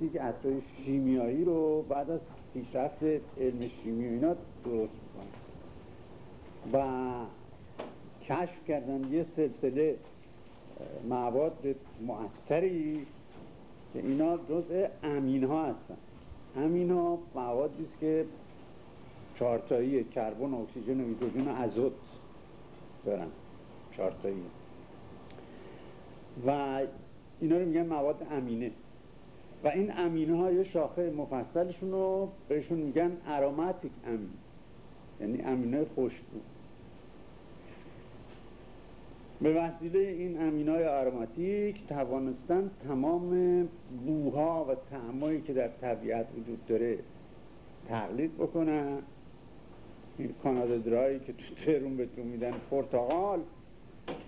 که عطرهای شیمیایی رو بعد از پیشرفت علم شیمی اینا درست کنن و کشف کردن یه سلسله مواد مؤثری که اینا جزء امین ها هستن. امین ها موادی است که چارتایی کربن اکسیژن و هیدروژن و ازوت دارن. چارتایی. و اینا رو میگن مواد امینه. و این امینه ها یه شاخه مفصلشون رو بهشون میگن اراماتیک امین یعنی امینه خوشبو به وسیله این امینای آروماتیک توانستن تمام بوها و تعمایی که در طبیعت وجود داره تقلید بکنن. این کانادا درایی که تو تهرون بهتون میدن پرتغال.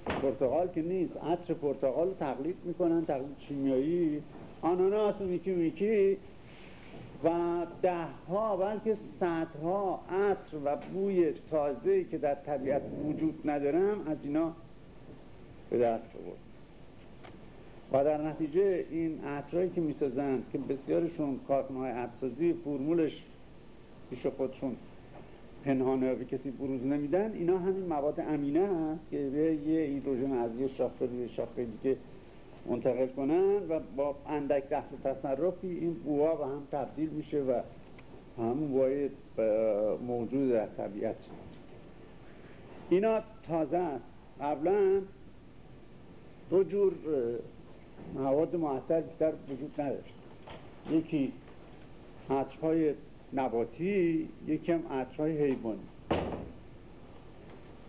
پرتغال که نیست عطر پرتغال تقلید می‌کنن تقلید شیمیایی آناناس میکی میکی و ده ها بلکه صدها عطر و بوی تازه که در طبیعت وجود ندارم از اینا به دست آورد و در نتیجه این عطرهایی که می‌سازند که بسیارشون کارخانه‌های عطرسازی فرمولش پیش خودشون پنهانه به کسی بروز نمیدن اینا همین مواد امینه هست که یه هیدروژن از یه شاخه روی شاخه دیگه منتقل کنن و با اندک دست تصرفی این بوها و هم تبدیل میشه و همون بوهای موجود در طبیعت. اینا تازه است. قبلا دو جور مواد معطر بیشتر وجود نداشت. یکی عطرهای نباتی یکی هم عطرهای حیوانی.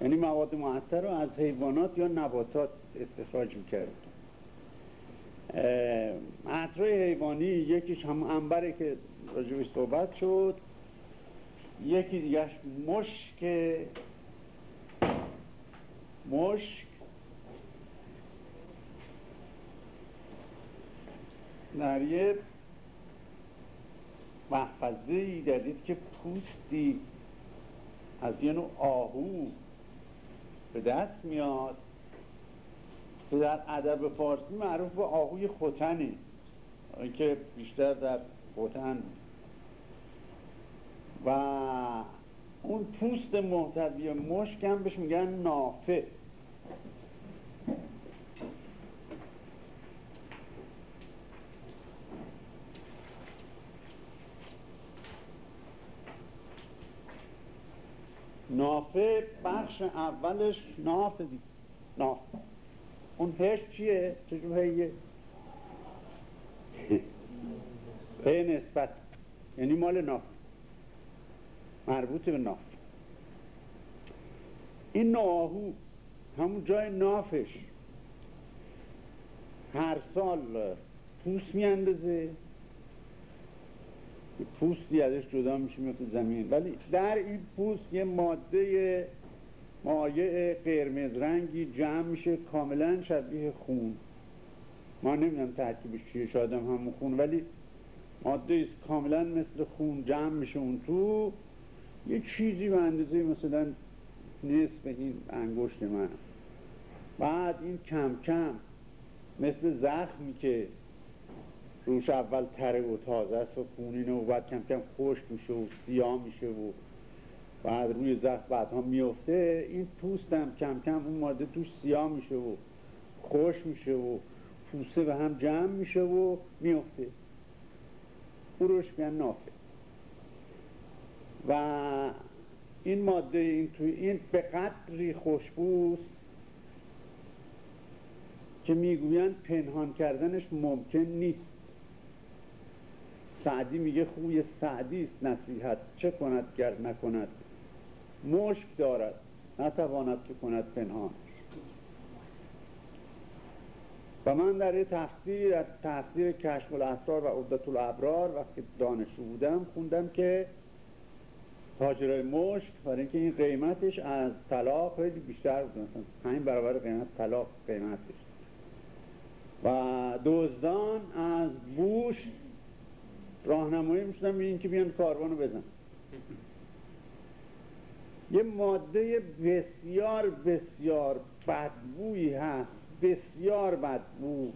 یعنی مواد معطر رو از حیوانات یا نباتات استخراج می‌کرد. عطرهای حیوانی یکیش هم انبره که راجبش صحبت شد. یکی دیگهش مشک. مشک. در یه محفظه ای دارید که پوستی. از یه نوع آهو به دست میاد. که در ادب فارسی معروف به آهوی خوتنه که بیشتر در خوتن. و اون پوست محتوی مشک هم بهش میگن نافه نافه بخش اولش نافه دید نافه اون هش چیه؟ چجور هیه؟ هی نسبت. یعنی مال ناف. مربوط به ناف. این ناهو همون جای نافش. هر سال پوست میاندازه. پوستی ازش جدا میشه میفته زمین. ولی در این پوست یه ماده مایع قرمز رنگی جمع میشه کاملا شبیه خون. ما نمی‌دونم ترکیبش چیه شاید هم همون خون ولی ماده است کاملا مثل خون جمع میشه اون تو. یه چیزی به اندازه مثلا نصف این انگشت من. بعد این کم کم مثل زخمی که روش اول تره و تازه است و خونینه و بعد کم کم خشک میشه و سیاه میشه و بعد روی زخم بعدها میفته این پوست هم کم کم اون ماده توش سیاه میشه و خوش میشه و پوسته به هم جمع میشه و میفته. او روش میگن؟ نافه. و این ماده این توی این به قدری خوشبوست که می‌گویند پنهان کردنش ممکن نیست. سعدی میگه خوی سعدی است نصیحت. چه کند گر نکند؟ مشک دارد. نتواند که کند پنهان. و من در یه تفسیر از تفسیر کشف الاسرار و عدت الابرار وقتی دانشجو بودم خوندم که تاجرای مشک برای اینکه این قیمتش از طلا خیلی بیشتر بود. مثلا همین برابر قیمت طلا قیمتش. و دزدان از بوش راهنمایی می‌شدن به این که بیان کاروانو بزن یه ماده بسیار بسیار بدبویی هست بسیار بدبو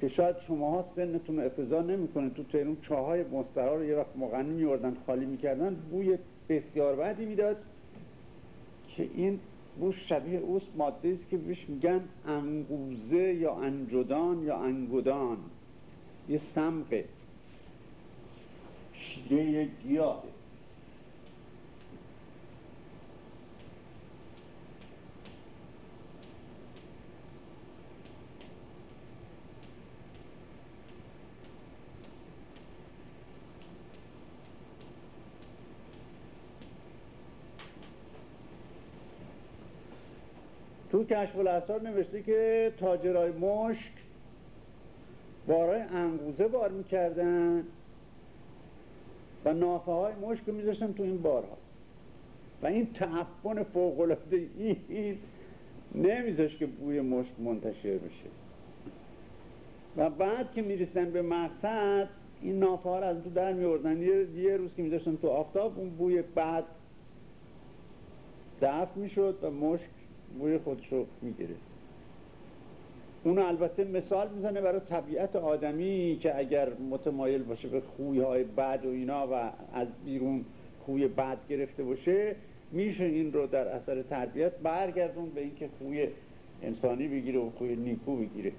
که شاید شماها سنتون رو افتضا نمی‌کنه تو تهرون چاهای مسترا رو یه وقت مغنی میوردن خالی می‌کردن بوی بسیار بدی می‌داد که این بو شبیه اوست ماده است که بهش میگن انگوزه یا انجدان یا انگودان. یه سمقه. شیره گیاهه تو کشف الاسرار نوشته که تاجرای مشک بارای انگوزه بار می‌کردن و نافه های مشک رو میذاشتن تو این بارها. و این تعفن فوقلاده این نمیذاشت که بوی مشک منتشر بشه. و بعد که می‌رسن به مقصد این نافه ها رو از تو در میوردن یه, یه روز که میذاشتن تو آفتاب اون بوی بعد دفع می‌شد و مشک بوی خودش رو می‌گیره. اون البته مثال می‌زنه برای طبیعت آدمی که اگر متمایل باشه به خویهای بد و اینا و از بیرون خوی بد گرفته باشه میشه این رو در اثر تربیت برگردون به اینکه خوی انسانی بگیره و خوی نیکو بگیره.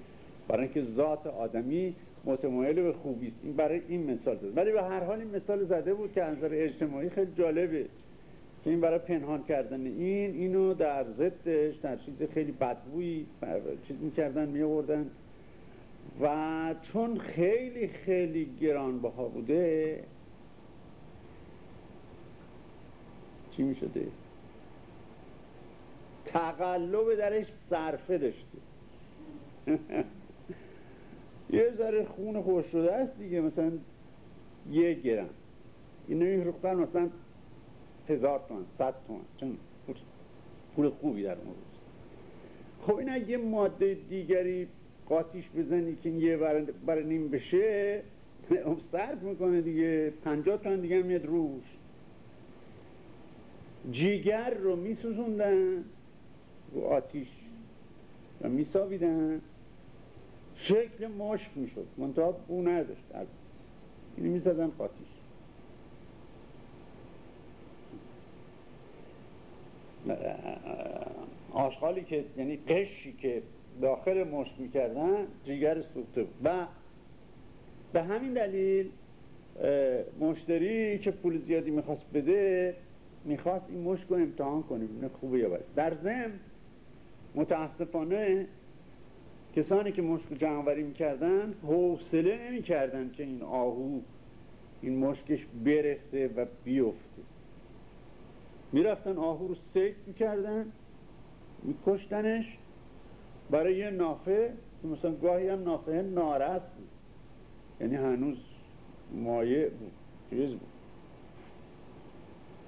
برای اینکه ذات آدمی متمایل به خوبی است. این برای این مثال زده ولی به هر حال این مثال زده بود که از نظر اجتماعی خیلی جالبه. این برای پنهان کردن این اینو در ضدش در چیز خیلی بدبویی چیز می‌کردن میوردن و چون خیلی خیلی گرانبها بوده چی می‌شده؟ تقلب درش صرفه داشته. یه ذره خون خوش شده است دیگه مثلا یه گرم. اینو میفروختن مثلا هزار تومن صد تومن چون پول خوبی در اون روز. خب این اگه ماده دیگری قاطیش بزنی که یه برای نیم بشه صرف می‌کنه دیگه. پنجاه تومن دیگه میاد روش. جیگر رو میسوزوندن رو آتیش و میساویدن. شکل مشک می‌شد. منتها بو نداشت. اینو می‌زدن قاطیش. آشغالی که یعنی قشی که داخل مشت می‌کردن جیگر سوخته و به همین دلیل مشتری که پول زیادی می‌خواست بده می‌خواست این مشک رو امتحان کنه ببینه خوبه یا بده. در ضمن متاسفانه کسانی که مشک جمعوری می‌کردن حوصله نمی‌کردن که این آهو این مشکش برسه و بیفته. می‌رفتن آهو رو سیک می‌کردن میکشتنش. برای یه نافه مثلا گاهی هم نافه نارس بود. یعنی هنوز مایه بود چیز بود.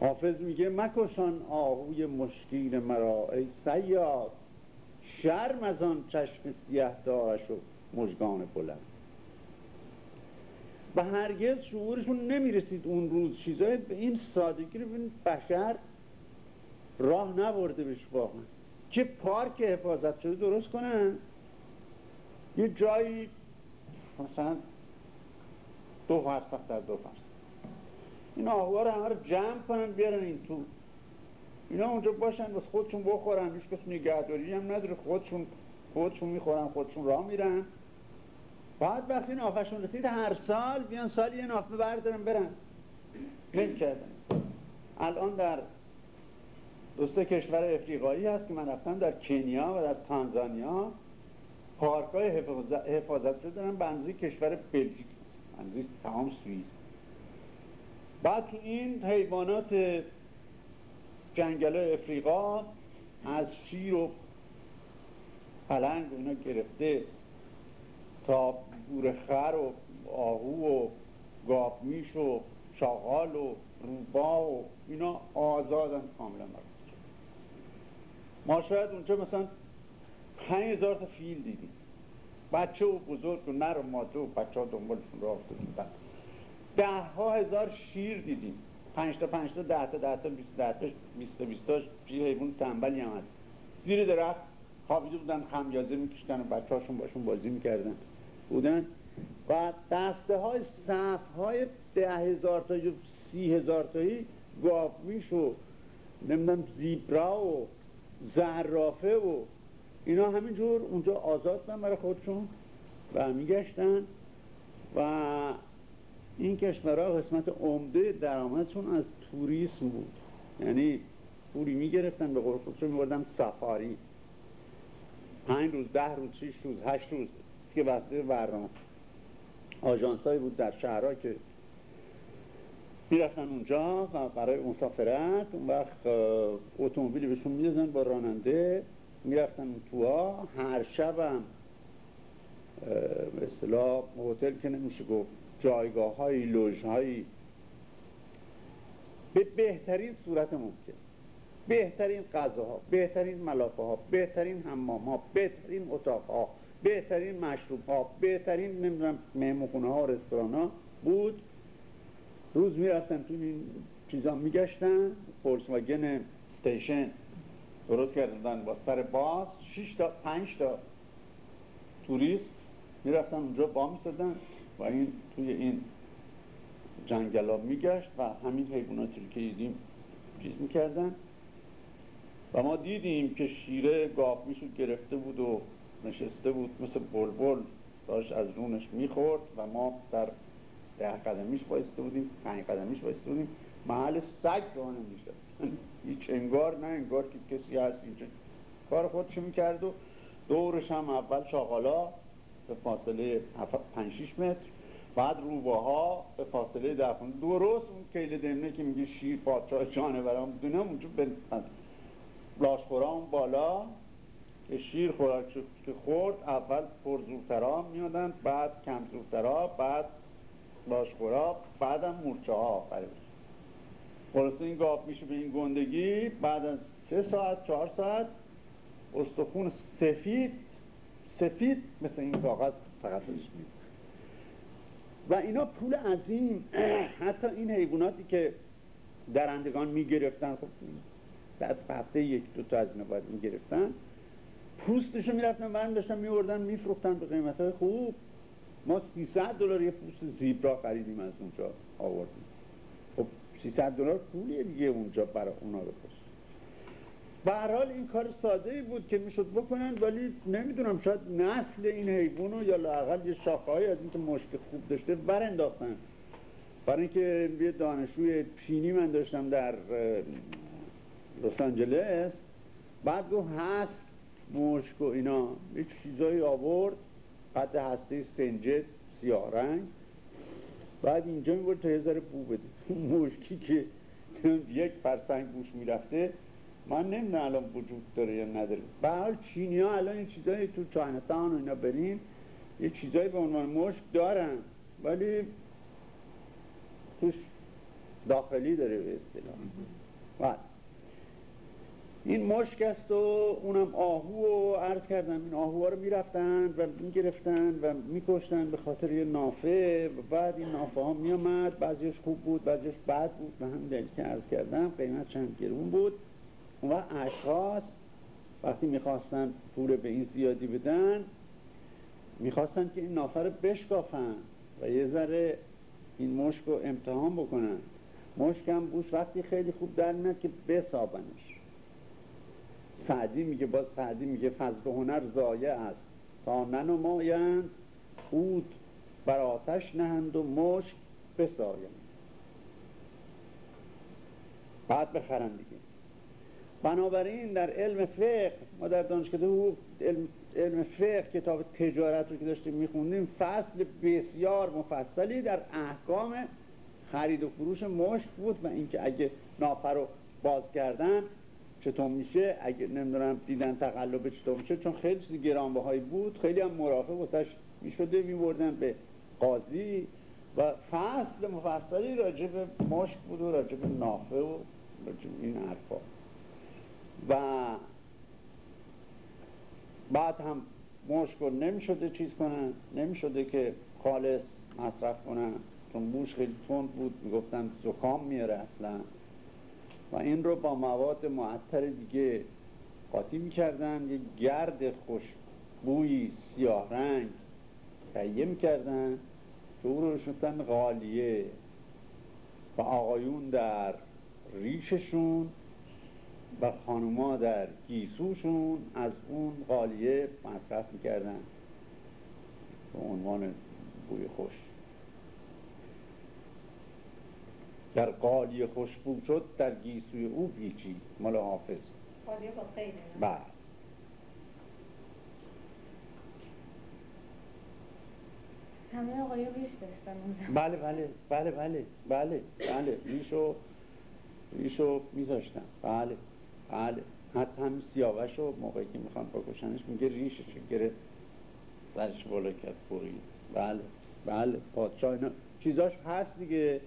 حافظ میگه مکشان آهوی مشکین مرا ای سیاد شرم از آن چشم سیه دارش و مجگان بلند. و هرگز شعورشون نمی‌رسید اون روز. چیزای به این سادگی رو ببینید بشر راه نبرده بهش واقعا که پارک حفاظت شده درست کنن؟ یه جایی مثلا دو فرسخ در دو فرسخ این آهوها رو همه رو جمع کنن بیارن این تو. اینا اونجا باشن بس خودشون بخورن. هیچ کس نگهداری هم نداره. خودشون خودشون می‌خورن خودشون راه میرن. بعد وقتی این آفشون رسید هر سال بیان سال یه نافه بردارن برن. مل کردن. الان در دوسته کشور افریقایی هست که من رفتم در کنیا و در تانزانیا. پارک های حفاظت شده دارن به کشور بلژیک اندازه تمام سوئیس. بعد تو این حیوانات جنگل افریقا از شیر و پلنگ اینا گرفته تا گورخر و آهو و گاپمیش و شاغال و روبا و اینا آزادن کاملا ما شاید اونجا مثلا پنج هزار تا فیل دیدیم. بچه و بزرگ و نر و ماده و بچه ها دنبالشون را افتادیم. ده ها هزار شیر دیدیم. پنج تا پنج تا ده تا ده تا بیست ده تا بیست تا بیست تا شیر حیوان تنبلی هم هست. زیر درخت خوابیده بودن خمیازه میکشتن و بچه هاشون باشون بازی می‌کردن. بودن؟ و دسته های صف های ده هزار تا سی هزار تایی گاومیش و نمی‌دونم زیبرا و زرافه و اینا همینجور اونجا آزاد بودن برای خودشون و میگشتن و این کشورها قسمت عمده درآمدشون از توریسم بود. یعنی پولی می‌گرفتن به قول خودشون میبردن سفاری. پنج روز ده روز شیش روز هشت روز که بسته برنامه آجانس بود در شهرها که می‌رفتن اونجا برای مسافرت اون وقت اتومبیلی بهشون میدازن با راننده. می‌رفتن اون توها هر شبم به اصطلاح هتل که نمیشه گفت جایگاه های لوژ های به بهترین صورت ممکن. بهترین غذاها بهترین ملافه ها بهترین حمام ها بهترین اتاق ها بهترین مشروب ها بهترین نمی‌دونم مهمخونه ها و رستوران ها بود. روز می‌رفتن تو این چیزا میگشتن واگن ستیشن درست کردن با سر باز. 6 تا 5 تا توریست می‌رفتن اونجا با میستدن و این توی این جنگلا میگشت و همین حیواناتی که دیدیم چیز می‌کردن. و ما دیدیم که شیره گاف می‌شود گرفته بود و نشسته بود مثل بلبل داشت از رونش می‌خورد و ما در ده قدمیش بایسته بودیم پنج قدمیش بایسته بودیم. محل سگ رو نمی‌شد هیچ انگار نه انگار که کسی هست اینجا. کار خودشو می‌کرد و دورش هم اول شاغالا به فاصله 5 6 متر بعد روباها به فاصله در درست اون کیل دمنه که میگه شیر پادشاه جانوران بدونه اونجا به لاشخورا بالا که شیر خوراک که خورد اول پر زورترا میادن بعد کم زورترا بعد لاشخورا بعدم مورچه ها آخرش خلاصه این گاف میشه به این گندگی بعد از سه ساعت چهار ساعت استخون سفید سفید مثل این کاغذ فقط و اینا پول عظیم. حتی این حیواناتی که درندگان می‌گرفتن خب بعد هفته یک دو تا از اینا باید می‌گرفتن پوستشو می‌رفتن برم داشتن میوردن میفروختن به قیمت خوب. ما 300 دلار یه پوست زیبرا خریدیم از اونجا آوردیم. خب 300 دلار پولیه دیگه اونجا برای اونا رو به حال این کار ساده ای بود که می‌شد بکنن ولی نمی‌دونم شاید نسل این حیوان یا لاقل یه شاخه از اینکه مشک خوب داشته انداختن برای اینکه یه دانشجوی پینی من داشتم در لس آنجلس بعد گفت هست مشک و اینا. یه چیزایی آورد. قد هسته سنجد سیاه رنگ. بعد اینجا می‌برد تا یه ذره بو بده. مشکی که یک فرسنگ بوش می‌رفته من نمی‌دونم الان وجود داره یا نداره. به چینی ها الان این چیزایی تو چاینتان و اینا برین یه چیزایی به عنوان مشک دارن. ولی توش داخلی داره به اصطلاح. این مشک است و اونم آهو و عرض کردم. این آهوها رو می‌رفتن و می‌گرفتن و میکشتن به خاطر یه نافه و بعد این نافه ها میامد بعضیش خوب بود بعضیش بد بود. و هم دل که عرض کردم قیمت چند گرون بود و اشخاص وقتی می‌خواستن پول به این زیادی بدن می‌خواستن که این نافه رو بشکافن و یه ذره این مشک رو امتحان بکنن. مشک هم بوش وقتی خیلی خوب در که بسابنش. سعدی میگه باز سعدی میگه فضل هنر زایه است. تا ننمایند خود بر آتش نهند و مشک بسایند بعد بخرن دیگه. بنابراین در علم فقه ما در دانشکده حقوق علم, علم فقه کتاب تجارت رو که داشتیم میخوندیم فصل بسیار مفصلی در احکام خرید و فروش مشک بود و اینکه اگه نافر رو باز کردن چطور میشه اگه نمی‌دونم دیدن تقلب چطور میشه چون خیلی چیزی گرانبهایی بود خیلی هم مرافع واسش می‌شده میبردن به قاضی و فصل مفصلی راجع به مشک بود و راجع به نافه و راجع به این حرفا. و بعد هم مشک رو نمی‌شده چیز کنن نمی‌شده که خالص مصرف کنن. چون بوش خیلی تند بود می‌گفتن زکام میاره اصلا. و این رو با مواد معطر دیگه قاطی می‌کردن. یه گرد خوش بویی سیاه رنگ تهیه می‌کردن. که او رو شدن غالیه. و آقایون در ریششون و خانوما در گیسوشون از اون غالیه مصرف می‌کردن. به عنوان بوی خوش. در قالی خوشبو شد در گیسوی او پیچی. مال حافظ. قالیه با خیلی. بله. همه آقایون ریش داشتن بله بله بله بله بله بله. ریشو ریشو میذاشتن بله بله. حتی هم سیاوشو موقعی که می‌خوان بکشنش میگه ریشش گرفت سرش بالا کرد برید بله بله پادشاه اینا. چیزاش هست دیگه.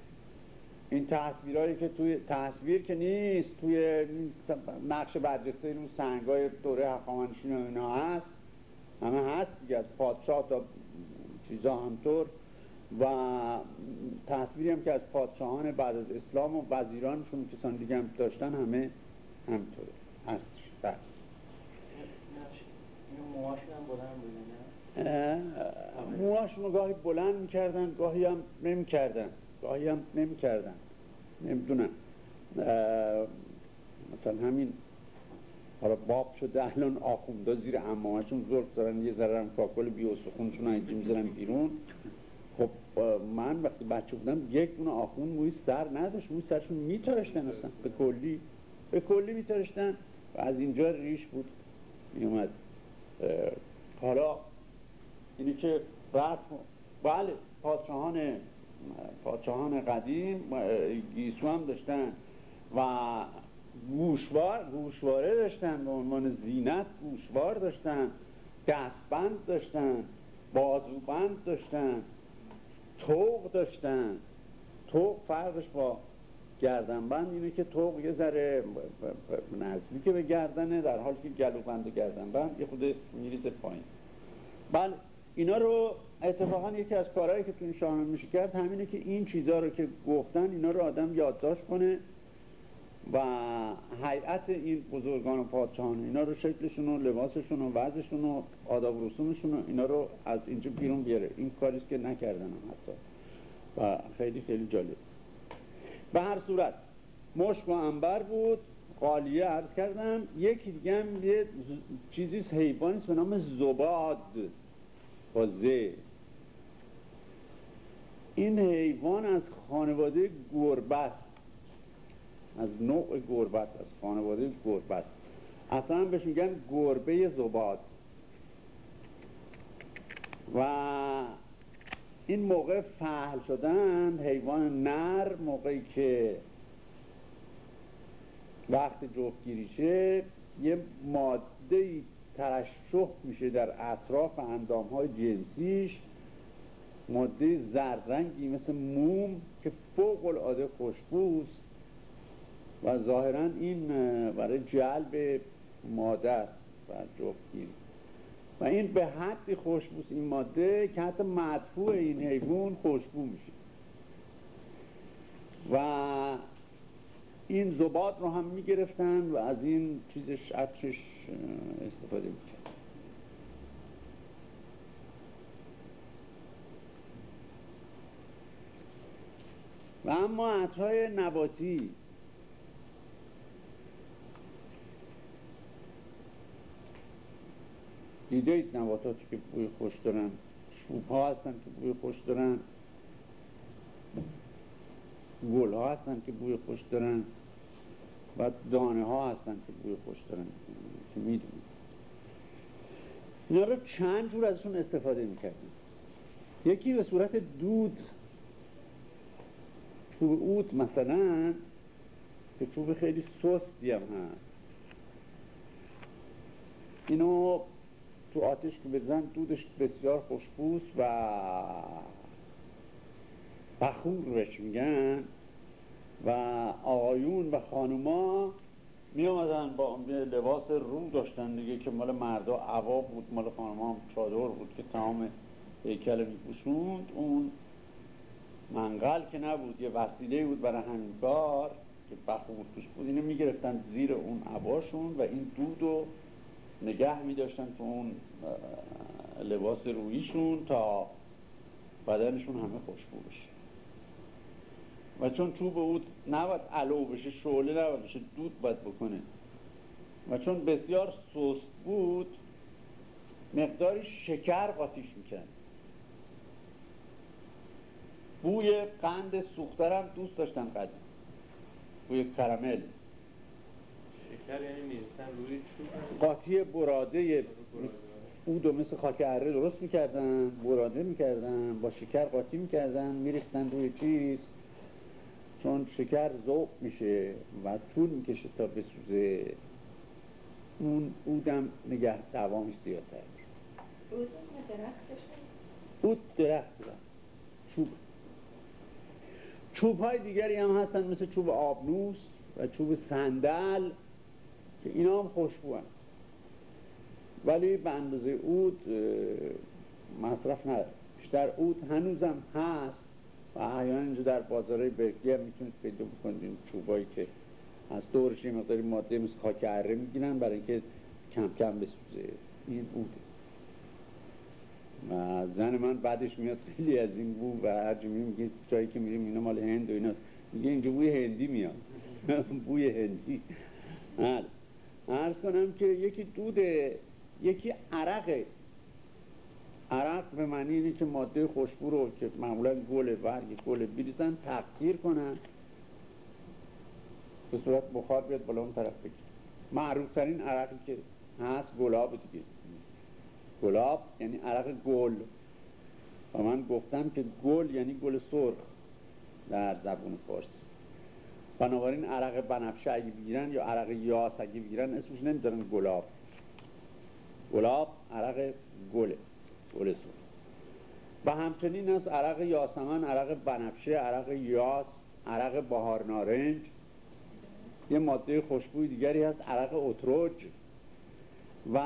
این تصویرهایی که توی تصویر که نیست توی نقش برجسته این سنگای دوره هخامنشی و اینا هست. همه هست دیگه از پادشاه تا چیزا همطور. و تصویری هم که از پادشاهان بعد از اسلام و وزیرانشون کسان دیگه هم داشتن همه همطوره بله. موهاشون رو گاهی بلند می‌کردن گاهی هم نمی‌کردن. گاهی هم نمی‌کردن؟ نمی‌دونم. مثلا همین حالا باب شده الان آخونده زیر امامشون زرد دارن یه ذره هم کاکل بیوسخونشون اینجا می‌ذارن بیرون. خب من وقتی بچه بودم یک دونه آخون موی سر نداشت موی سرشون میترشتن اصلا. به کلی به کلی میترشتن. و از اینجا ریش بود میومد حالا اینی که بله پادشاهان پادشاهان قدیم گیسو هم داشتن. و گوشوار گوشواره داشتن به عنوان زینت گوشوار داشتن. دستبند داشتن بازوبند داشتن توق داشتن. توق فرقش با گردنبند اینه که توق یه ذره نزدیک به گردنه در حالی که گلوبند و گردنبند یه خود میریزه پایین. بله. اینا رو اتفاقا یکی از کارهایی که تو این شاهنامه میشه کرد همینه که این چیزها رو که گفتن اینا رو آدم یادداشت کنه و هیئت این بزرگان و پادشاهان اینا رو شکلشون و لباسشون و وضعشون و آداب رسومشون و اینا رو از اینجا بیرون بیاره. این کاریست که نکردن هم حتی. و خیلی خیلی جالب. به هر صورت مشک و انبر بود قالیه عرض کردم. یکی دیگه هم یه چیزی حیوانیست به نام زباد. با زه این حیوان از خانواده گربه از نوع گربت از خانواده گربت اصلا بهش میگن گربه زباد. و این موقع فعل شدن حیوان نر موقعی که وقت جفتگیریشه یه ماده ترشح میشه در اطراف اندام های جنسیش ماده زررنگی مثل موم که فوق العاده خوشبوست و ظاهرا این برای جلب است و جفتگیری و این به حدی خوشبوست این ماده که حتی مدفوع این حیوان خوشبو میشه. و این زباد رو هم می‌گرفتن و از این چیزش عطرش استفاده می‌کرد. و اما عطرهای نباتی. دیده اید نباتاتی که بوی خوش دارن شوب ها هستن که بوی خوش دارن. گل ها هستن که بوی خوش دارن. و دانه ها هستن که بوی خوش دارن. می‌دونید اینا رو چند جور ازشون استفاده می‌کردن یکی به صورت دود. چوب اوت مثلا که چوب خیلی سستی هم هست. اینو تو آتش که بزن دودش بسیار خوشبوست و بخور بهش میگن. و آقایون و خانوما می آمدن با لباس رو داشتن دیگه که مال مردا عوا بود مال خانوما هم چادر بود که تمام هیکل میپوشوند. اون منقل که نبود یه وسیله بود برای همین کار که بخور توش بود. اینو می‌گرفتن زیر اون عباشون و این دود رو نگه می داشتن تو اون لباس رویشون تا بدنشون همه خوشبو بشه و چون چوب اود نباید علو بشه شعله نباید بشه دود باید بکنه. و چون بسیار سست بود مقداری شکر قاطیش می‌کرد. بوی قند سوخترم دوست داشتن قدیم بوی کرامل شکر یعنی روی چوب؟ قاطی براده اود و مثل خاک اره درست می‌کردن براده می‌کردن با شکر قاطی می‌کردن میریختن روی چیز. چون شکر ذوق میشه و طول می‌کشه تا بسوزه اون اودم نگه دوامش زیادتر بود درختش اود درخت چوب چوب. های دیگری هم هستن مثل چوب آبنوس و چوب صندل که اینا هم خوشبو هست. ولی به اندازه اود مصرف نداره بیشتر اود هنوزم هست و احیانا اینجا در بازارهای برکلی هم می‌تونید پیدا بکنید. این چوبایی که از دورش یه مقداری ماده مثل خاک اره می‌گیرن برای اینکه کم کم بسوزه. این اوده و زن من بعدش میاد خیلی از این بو و هر میگه میگه جایی که میریم اینا مال هند و اینا میگه اینجا بوی هندی میاد. بوی هندی. بله. عرض کنم که یکی دوده یکی عرقه عرق به معنی اینه که ماده خوشبو رو که معمولا گل برگ گل بریزن تقدیر کنن. به صورت بخار بیاد بالا اون طرف بگیر. معروف ترین عرقی که هست گلاب دیگه. گلاب یعنی عرق گل. و من گفتم که گل یعنی گل سرخ در زبون فارسی. بنابراین عرق بنفشه اگه بگیرن یا عرق یاس اگه بگیرن اسمش نمیدارن گلاب. گلاب عرق گله. سرخ و همچنین از عرق یاسمن عرق بنفشه عرق یاس عرق بهار نارنج یه ماده خوشبوی دیگری هست عرق اتروج. و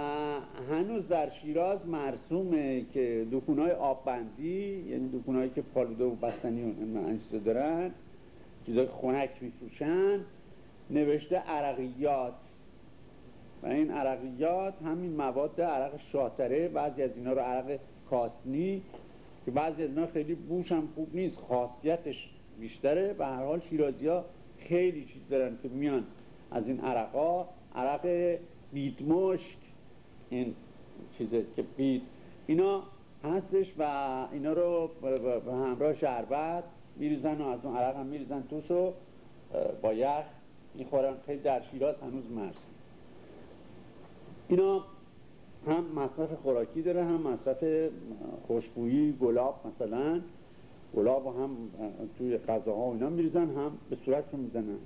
هنوز در شیراز مرسومه که دکونای آببندی یعنی دکونایی که پالوده و بستنی و انسیده دارن چیزای خنک میفروشن نوشته عرقیات و این عرقیات همین مواد عرق شاتره بعضی از اینا رو عرق کاسنی که بعضی از اینا خیلی بوش هم خوب نیست خاصیتش بیشتره به هر حال شیرازی ها خیلی چیز دارن که میان از این عرقا عرق بیدمشک این چیزه که بید اینا هستش و اینا رو به همراه شربت میریزن و از اون عرق هم میریزن توش و با یخ می‌خورن. خیلی در شیراز هنوز مرسی اینا هم مصرف خوراکی داره هم مصرف خوشبویی گلاب مثلا. گلاب هم توی غذاها اینا میریزن هم به صورتشون می‌زنن.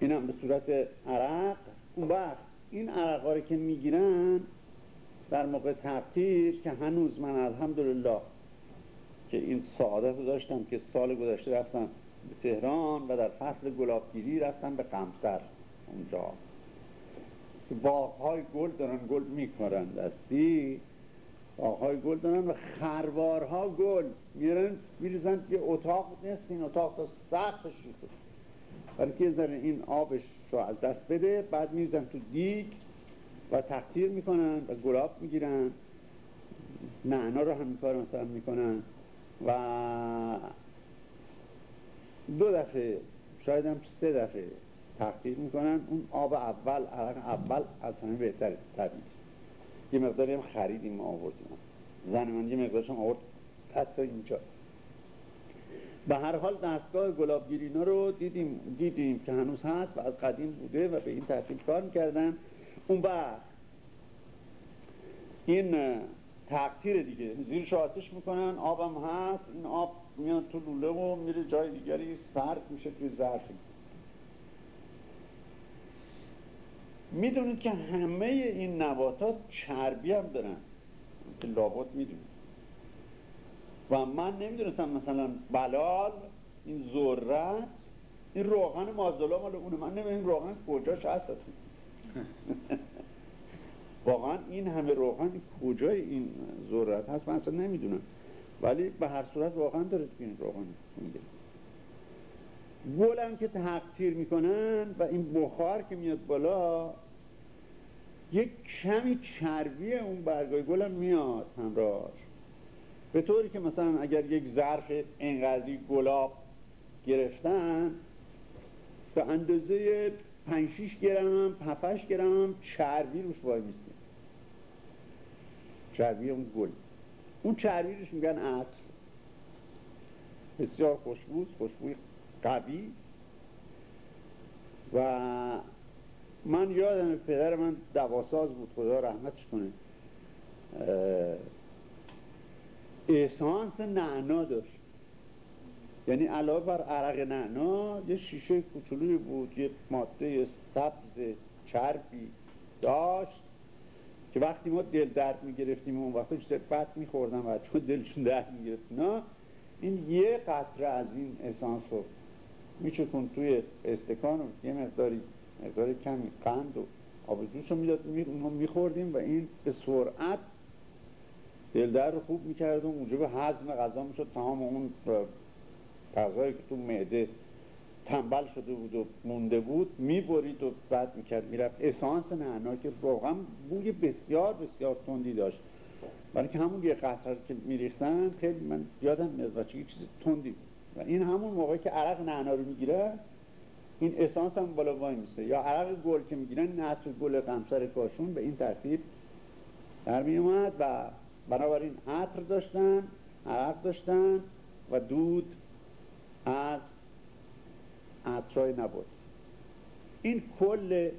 این هم به صورت عرق. اون وقت این عرقا رو که می‌گیرن در موقع تقدیر که هنوز من الحمدلله که این سعادت رو داشتم که سال گذشته رفتم به تهران و در فصل گلابگیری رفتم به قمسر اونجا. که باغهای گل دارن گل میکارن دستی باغهای گل دارن و خروارها گل. میرن میریزن یه اتاق نیست این اتاق تا سقفش ریخته. برای که ذره این آبش رو از دست بده بعد میریزن تو دیگ و تقطیر می‌کنن و گلاب می‌گیرن. نعنا رو هم کار مثلا می‌کنن. و دو دفعه شاید هم سه دفعه تقطیر می‌کنن. اون آب اول عرق اول از همه بهتره. طبیعی یه مقداری هم خریدیم آوردیم. زن من یه مقدارش هم آورد. حتی اینجا. به هر حال دستگاه گلابگیرینا رو دیدیم دیدیم که هنوز هست و از قدیم بوده و به این ترتیب کار می‌کردن. اون وقت این تقطیر دیگه زیرش آتش می‌کنن. آبم هست. این آب میاد تو لوله و میره جای دیگری سرد میشه توی ظرفی می‌دونید که همه این نباتات چربی هم دارن. که لابد می‌دونید. و من نمی‌دونستم مثلا بلال این ذرت این روغن مازولا مال اونه من نمی‌دونم این روغن کجاش هست واقعا این همه روغن کجای این ذرت هست؟ من اصلا نمی‌دونم. ولی به هر صورت واقعا داره که این روغن میگه گلم که تقطیر می‌کنن و این بخار که میاد بالا یک کمی چربی اون برگای گل هم میاد همراهش به طوری که مثلا اگر یک ظرف انقدری گلاب گرفتن به اندازه 5 6 گرم 7 گرم چربی روش وای میسته. چربی اون گل. اون چربی روش میگن عطر. بسیار خوشبوست خوشبوی قوی. و من یادم پدر من دواساز بود خدا رحمتش کنه. احسانس نعنا داشت. یعنی علاوه بر عرق نعنا یه شیشه کوچولوی بود یه ماده سبز چربی داشت که وقتی ما دل درد می‌گرفتیم اون وقت چیز بد میخوردم و چون دلشون درد می‌گرفت نه این یه قطره از این اسانس رو میچکن توی استکان و یه مقداری مقدار کمی قند و آب رو می‌داد اونو میخوردیم و این به سرعت دلدر رو خوب می‌کرد و موجب هضم غذا می‌شد. تمام اون غذایی که تو معده تنبل شده بود و مونده بود می‌برید و بعد می‌کرد می‌رفت. اسانس نعنا که روغم بوی بسیار بسیار تندی داشت. برای که همون یه قطر که میریختن خیلی من یادم میاد بچه یه چیز تندی و این همون موقعی که عرق نعنا رو می‌گیره این اسانس هم بالا وای میسه. یا عرق گل که می‌گیرن نصر گل قمسر کاشون به این ترتیب در می اومد و بنابراین عطر داشتن عرق داشتن و دود از عطرای نبود این کل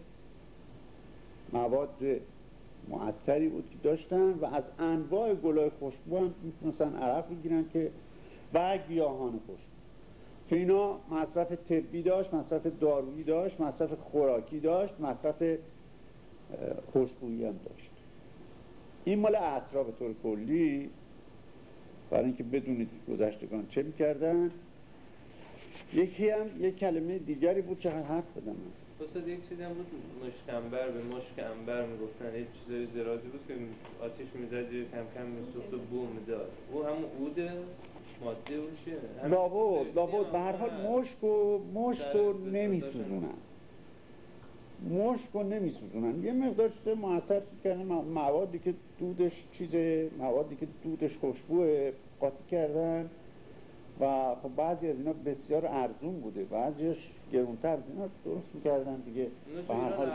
مواد معطری بود که داشتن و از انواع گلای خوشبو هم می‌تونستن عرق بگیرن که و گیاهان خوشبو که اینا مصرف طبی داشت مصرف دارویی داشت مصرف خوراکی داشت مصرف خوشبویی هم داشت. این مال عطرا به طور کلی برای اینکه بدونید گذشتگان چه می‌کردن. یکی هم یک کلمه دیگری بود چه حرف بدم استاد یک چیزی هم بود مشکمبر به مشک انبر می‌گفتن. یه چیزای زرازی بود که آتیش می‌زد کم کم میسوخت و بو می‌داد. او هم عوده ماده باشه لابد لابد. به هر حال مشک و مشک رو نمیسوزونن. مشک رو نمیسوزونن. یه مقدار چیز معطر کردن موادی که دودش چیز موادی که دودش خوشبوه قاطی کردن. و خب بعضی از اینا بسیار ارزون بوده. بعضیش گرونتر اینا درست می‌کردن دیگه. به هر حال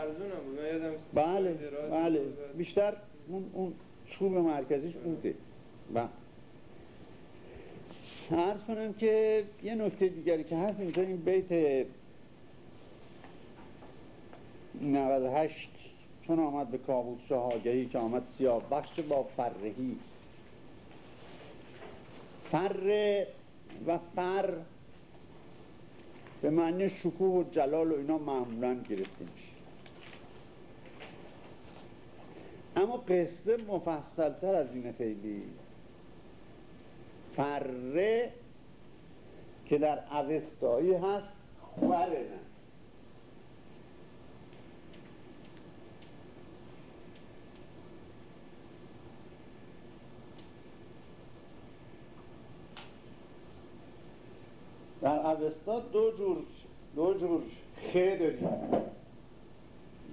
بله بله. بیشتر اون اون چوب مرکزیش بوده. بله عرض کنم که یه نکته دیگری که هست اینجا این بیت 98 چون آمد به کابوس شهاگهی که آمد سیاه بخش با فرهی. فر و فر به معنی شکوه و جلال و اینا معمولا گرفته میشه اما قصه مفصلتر از این خیلی. فره که در اوستایی هست خوره در اوستا دو جور دو جور خه داریم.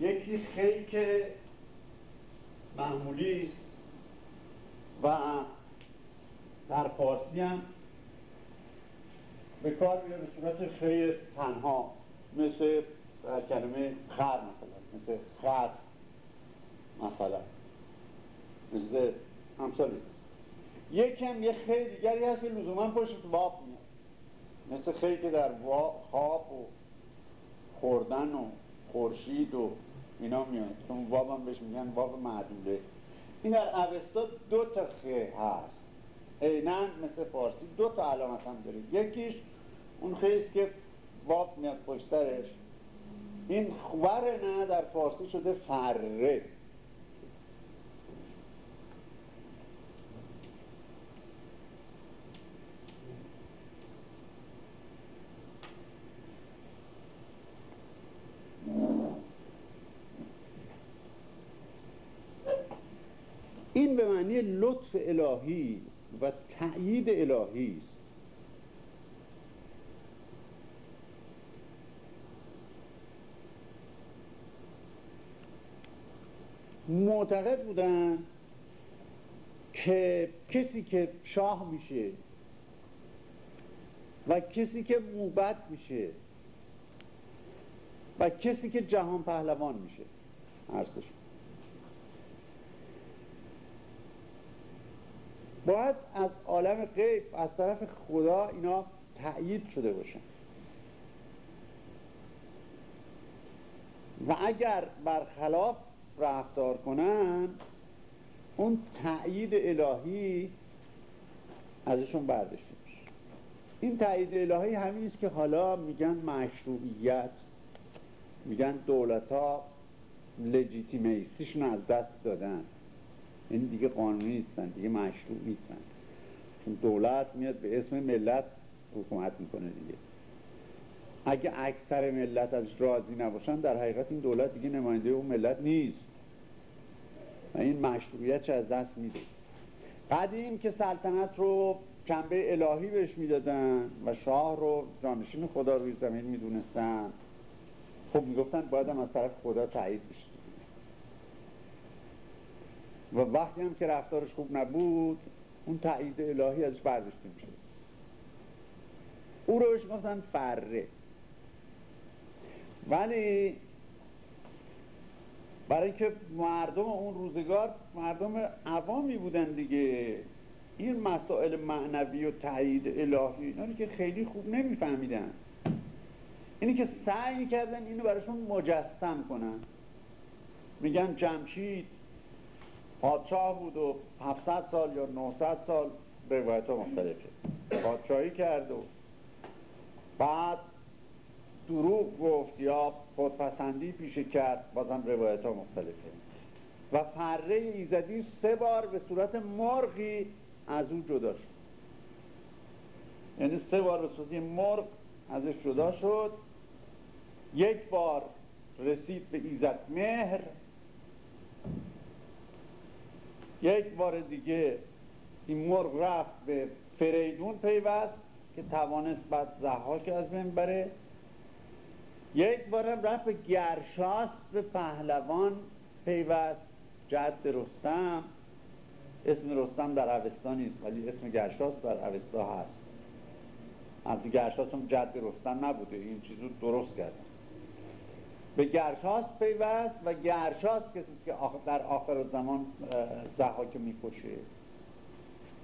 یکی خی که معمولی است و در فارسی هم به کار میره به صورت خی تنها مثل کلمه خر مثلا مثل خر مثلا. مثل همسالی. یکم یه خی دیگری هست که لزوما پشت باب میاد. مثل خیلی که در خواب و خوردن و خورشید و اینا میاد. اون واب هم بهش میگن واب معدوله. این در اوستا دو تا خه هست. اینن مثل فارسی. دو تا علامت هم داره. یکیش اون خیست که واب میاد پشت سرش. این خوره نه در فارسی شده فره. این به معنی لطف الهی. و تأیید الهی است. معتقد بودن که کسی که شاه میشه و کسی که موبت میشه و کسی که جهان پهلوان میشه. عرضش باید از عالم غیب از طرف خدا اینا تأیید شده باشن و اگر برخلاف رفتار کنن اون تأیید الهی ازشون برداشته میشه. این تأیید الهی همین است که حالا میگن مشروعیت میگن دولت ها لجیتیمیسیشون از دست دادن. این دیگه قانونی نیستن دیگه مشروع نیستن. چون دولت میاد به اسم ملت حکومت می‌کنه دیگه. اگه اکثر ملت از راضی نباشن در حقیقت این دولت دیگه نماینده اون ملت نیست. و این مشروعیت از دست میده. قدیم که سلطنت رو جنبه الهی بهش می‌دادن و شاه رو جانشین خدا روی زمین می‌دونستن. خب می‌گفتن باید هم از طرف خدا تایید بشه. و وقتی هم که رفتارش خوب نبود اون تایید الهی ازش برداشته میشه او روش گفتن فره. ولی برای اینکه مردم اون روزگار مردم عوامی بودن دیگه این مسائل معنوی و تایید الهی اینا که خیلی خوب نمیفهمیدن. اینی که سعی کردن اینو براشون مجسم کنن. میگن جمشید پادشاه بود و 700 سال یا 900 سال روایت ها مختلفه پادشاهی کرد و بعد دروغ گفت یا خودپسندی پیشه کرد بازم روایت ها مختلفه و فره ایزدی سه بار به صورت مرغی از او جدا شد. یعنی سه بار به صورت مرغ ازش جدا شد. یک بار رسید به ایزد مهر. یک بار دیگه این مرغ رفت به فریدون پیوست که توانست بعد زحاک از بین بره. یک بارم رفت به گرشاست به پهلوان پیوست. جد رستم. اسم رستم در عوستا نیست ولی اسم گرشاست در عوستا هست. همتی گرشاست هم جد رستم نبوده این چیزو درست کردن به گرشاست پیوست و گرشاست کسی که در آخر زمان زحاک می‌کشه.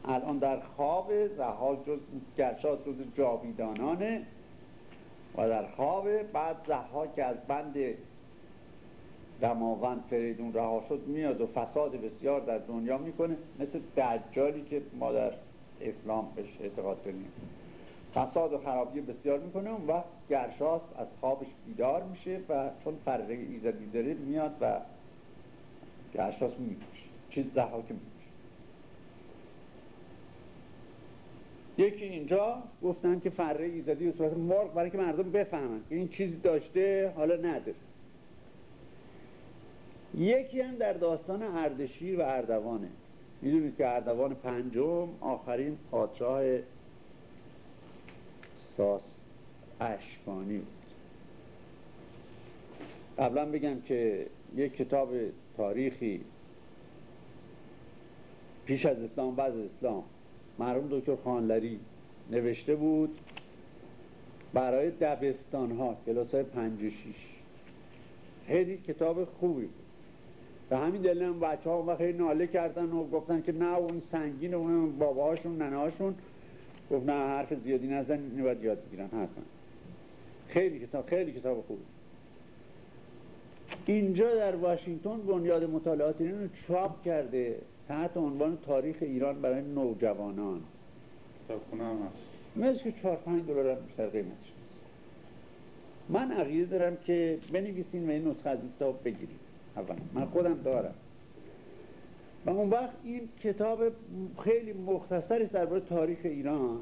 الان در خواب زحاک جز گرشاست جز جاویدانانه و در خواب بعد زحاک از بند دماوند فریدون رها شد میاد و فساد بسیار در دنیا می‌کنه مثل دجالی که ما در اسلام بهش اعتقاد داریم. فساد و خرابی بسیار می‌کنه. اون وقت گرشاست از خوابش بیدار میشه و چون فرقه ایزدی داره میاد و گرشاست می‌کشه. چیز زحاک می‌کشه. یکی اینجا گفتن که فره ایزدی به صورت مرغ برای که مردم بفهمن. این چیزی داشته حالا نداره یکی هم در داستان اردشیر و اردوانه. می‌دونید که اردوان پنجم آخرین پادشاه ساس اشکانی بود. قبلا بگم که یک کتاب تاریخی پیش از اسلام بعد اسلام مرحوم دکتر خانلری نوشته بود برای دبستان ها کلاس های پنج و شیش. خیلی کتاب خوبی بود. به همین دلیل هم بچه ها خیلی ناله کردن و گفتن که نه اون سنگین اون باباهاشون ننهاشون گفت نه حرف زیادی نزن اینو باید یاد بگیرن حتما خیلی کتاب خیلی کتاب خوبی. اینجا در واشنگتن بنیاد مطالعات اینو رو چاپ کرده تحت عنوان تاریخ ایران برای نوجوانان. کتابخونه هم هست. مثل که چهار پنج دلار هم بیشتر قیمتش من عقیده دارم که بنویسین و این نسخه از این کتاب بگیرید اول من خودم دارم. و اون وقت این کتاب خیلی مختصری درباره تاریخ ایران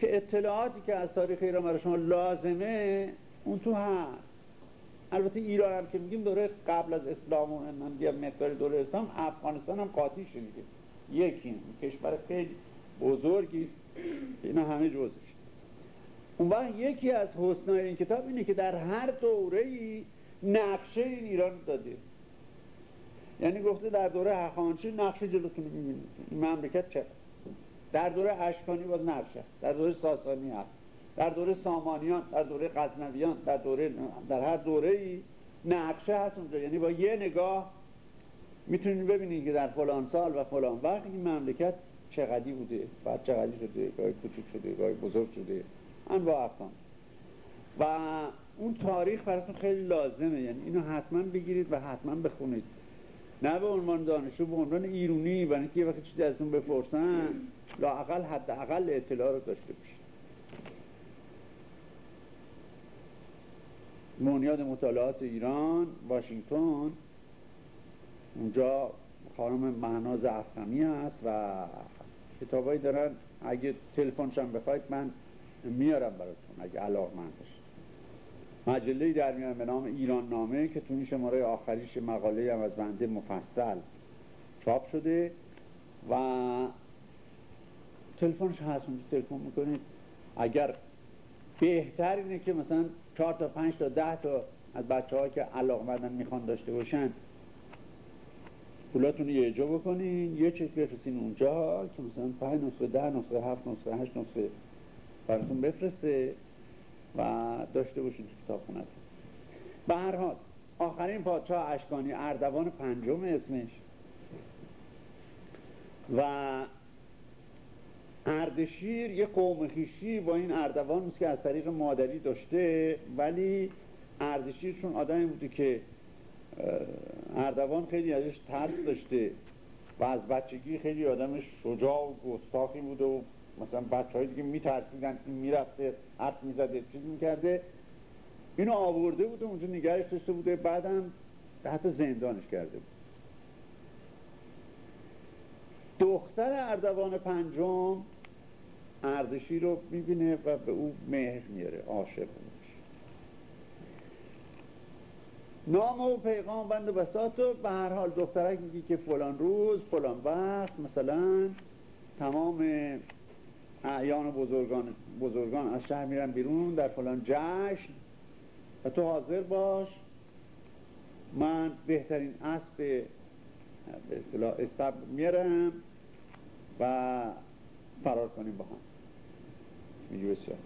که اطلاعاتی که از تاریخ ایران برای شما لازمه اون تو هست. البته ایران هم که میگیم دوره قبل از اسلام و من مقدار دوره اسلام افغانستان هم قاطی شده یکی کشور خیلی بزرگی اینا همه جزش اون وقت یکی از حسنای این کتاب اینه که در هر دوره ای نقشه این ایران داده. یعنی گفته در دوره هخامنشی نقش جلوتون می‌بینید این مملکت چه؟ در دوره اشکانی باز نقش هست. در دوره ساسانی هست. در دوره سامانیان در دوره غزنویان در دوره در هر دوره ای نقشه هست اونجا. یعنی با یه نگاه می‌تونید ببینید که در فلان سال و فلان وقت این مملکت چقدی بوده بعد چقدی شده گاهی کوچک شده گاهی بزرگ شده. انواع اقسام و اون تاریخ براتون خیلی لازمه. یعنی اینو حتما بگیرید و حتما بخونید. نه به عنوان دانشجو به عنوان ایرونی برای اینکه یه وقت چیزی ازتون بپرسن لااقل حداقل اطلاع رو داشته باشید. بنیاد مطالعات ایران واشنگتن. اونجا خانم مهناز افخمی هست و کتابایی دارن. اگه تلفنشم بخواید من میارم براتون اگه علاق من مجله در میان به نام ایران نامه که تو این شماره آخریش مقاله هم از بنده مفصل چاپ شده و تلفنش هست اونجا تلفن می‌کنید. اگر بهتر اینه که مثلا چهار تا پنج تا ده تا از بچه ها که علاق مدن می‌خوان داشته باشن پولاتون یه اجا بکنین یه چک بفرستین اونجا که مثلا پنج نسخه ده نسخه هفت نسخه هشت نسخه براتون بفرسته. و داشته باشین تو کتاب خونتون به هر حال آخرین پادشاه اشکانی اردوان پنجم اسمش. و اردشیر یه قوم خیشی با این اردوان نیست که از طریق مادری داشته ولی اردشیر چون آدمی بوده که اردوان خیلی ازش ترس داشته و از بچگی خیلی آدم شجاع و گستاخی بوده و مثلا بچه های دیگه میترسیدن این می‌رفته حرف می‌زده چیز می‌کرده. اینو آورده بوده اونجا نگرش داشته بوده. بعدم حتی زندانش کرده بود. دختر اردوان پنجم اردشی رو می‌بینه و به او مهر میاره عاشق نام و پیغام بند و بساط و به هر حال دخترک میگی که فلان روز فلان وقت مثلا تمام اعیان و بزرگان, بزرگان از شهر میرن بیرون در فلان جشن. و تو حاضر باش. من بهترین اسب به اصطلاح استب میارم و فرار کنیم با هم. میگه بسیار.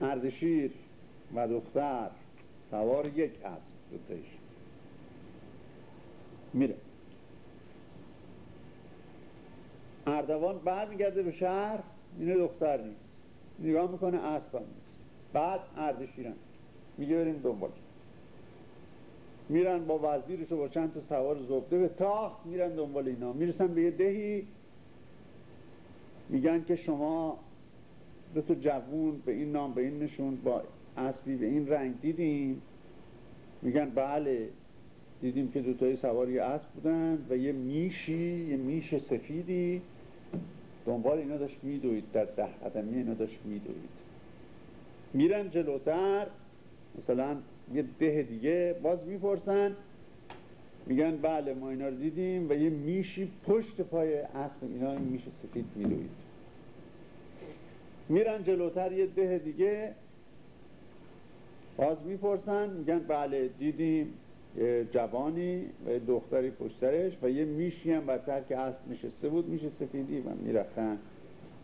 اردشیر و دختر سوار یک اسب دوتایش میره. اردوان میگرده به شهر اینه دختر نیست. نگاه می‌کنه اسب نیست. بعد اردشیرن میگه بریم دنبال. میرن با وزیرش و با چند تا سوار زبده به تاخت میرن دنبال اینا. می‌رسن به یه دهی. میگن که شما دو تا جوون به این نام به این نشون با اسبی به این رنگ دیدیم میگن بله دیدیم که دوتایی سوار یه اسب بودن و یه میشی یه میش سفیدی. دنبال اینا داشت میدوید در ده قدمی اینا داشت میدوید. میرن جلوتر مثلا یه ده دیگه باز می‌پرسن. میگن بله ما اینا رو دیدیم و یه میشی پشت پای اسب اینا این میش سفید میدوید. میرن جلوتر یه ده دیگه باز می‌پرسن. میگن بله دیدیم. جوانی و دختری پشترش و یه میشی هم بدتر که اسب نشسته بود میشه سفیدی و می‌رفتن.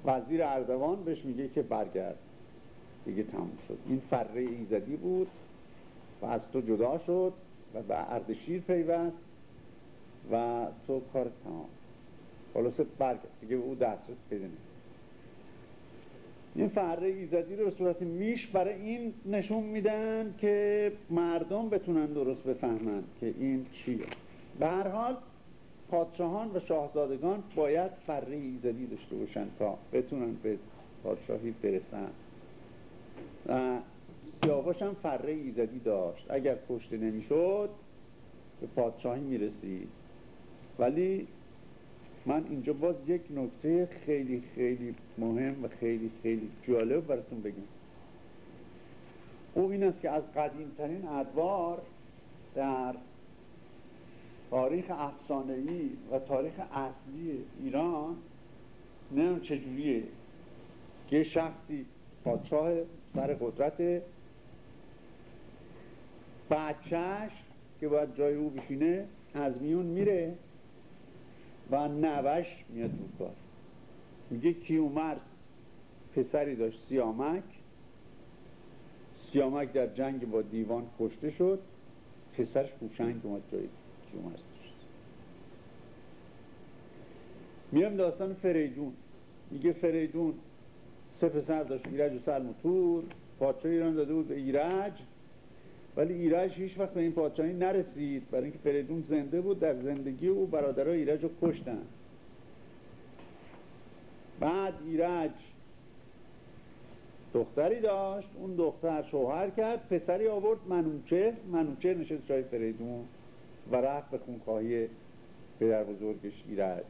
وزیر اردوان بهش میگه که برگرد. دیگه تموم شد. این فره ایزدی بود و از تو جدا شد و به اردشیر پیوست و تو کار تمام. خلاصه برگرد دیگه او دسترس پیدا این فره ایزدی رو به صورت میش برای این نشون میدن که مردم بتونن درست بفهمن که این چیه. به هر حال پادشاهان و شاهزادگان باید فره ایزدی داشته باشن تا بتونن به پادشاهی برسن. و سیاوش هم فره ایزدی داشت. اگر کشته نمی‌شد به پادشاهی می‌رسید. ولی من اینجا باز یک نکته خیلی خیلی مهم و خیلی خیلی جالب براتون بگم. او این است که از قدیمترین ادوار در تاریخ افسانه‌ای و تاریخ اصلی ایران نه چجوریه که شخصی پادشاه سر قدرت بچهش که باید جای او بشینه از میون میره. و نوش میاد رو کار. میگه کیومرس پسری داشت سیامک. سیامک در جنگ با دیوان کشته شد. پسرش هوشنگ اومد جای کیومرس میام داستان فریدون. میگه فریدون سه پسر داشت ایرج و سلم و تور. پادشاه ایران داده بود به ایرج. ولی ایرج هیچ وقت به این پادشاهی نرسید. برای اینکه فریدون زنده بود در زندگی او برادرای ایرج رو کشتن. بعد ایرج دختری داشت. اون دختر شوهر کرد. پسری آورد منوچه منوچه نشست جای فریدون و رفت به خونخواهی پدر بزرگش ایرج.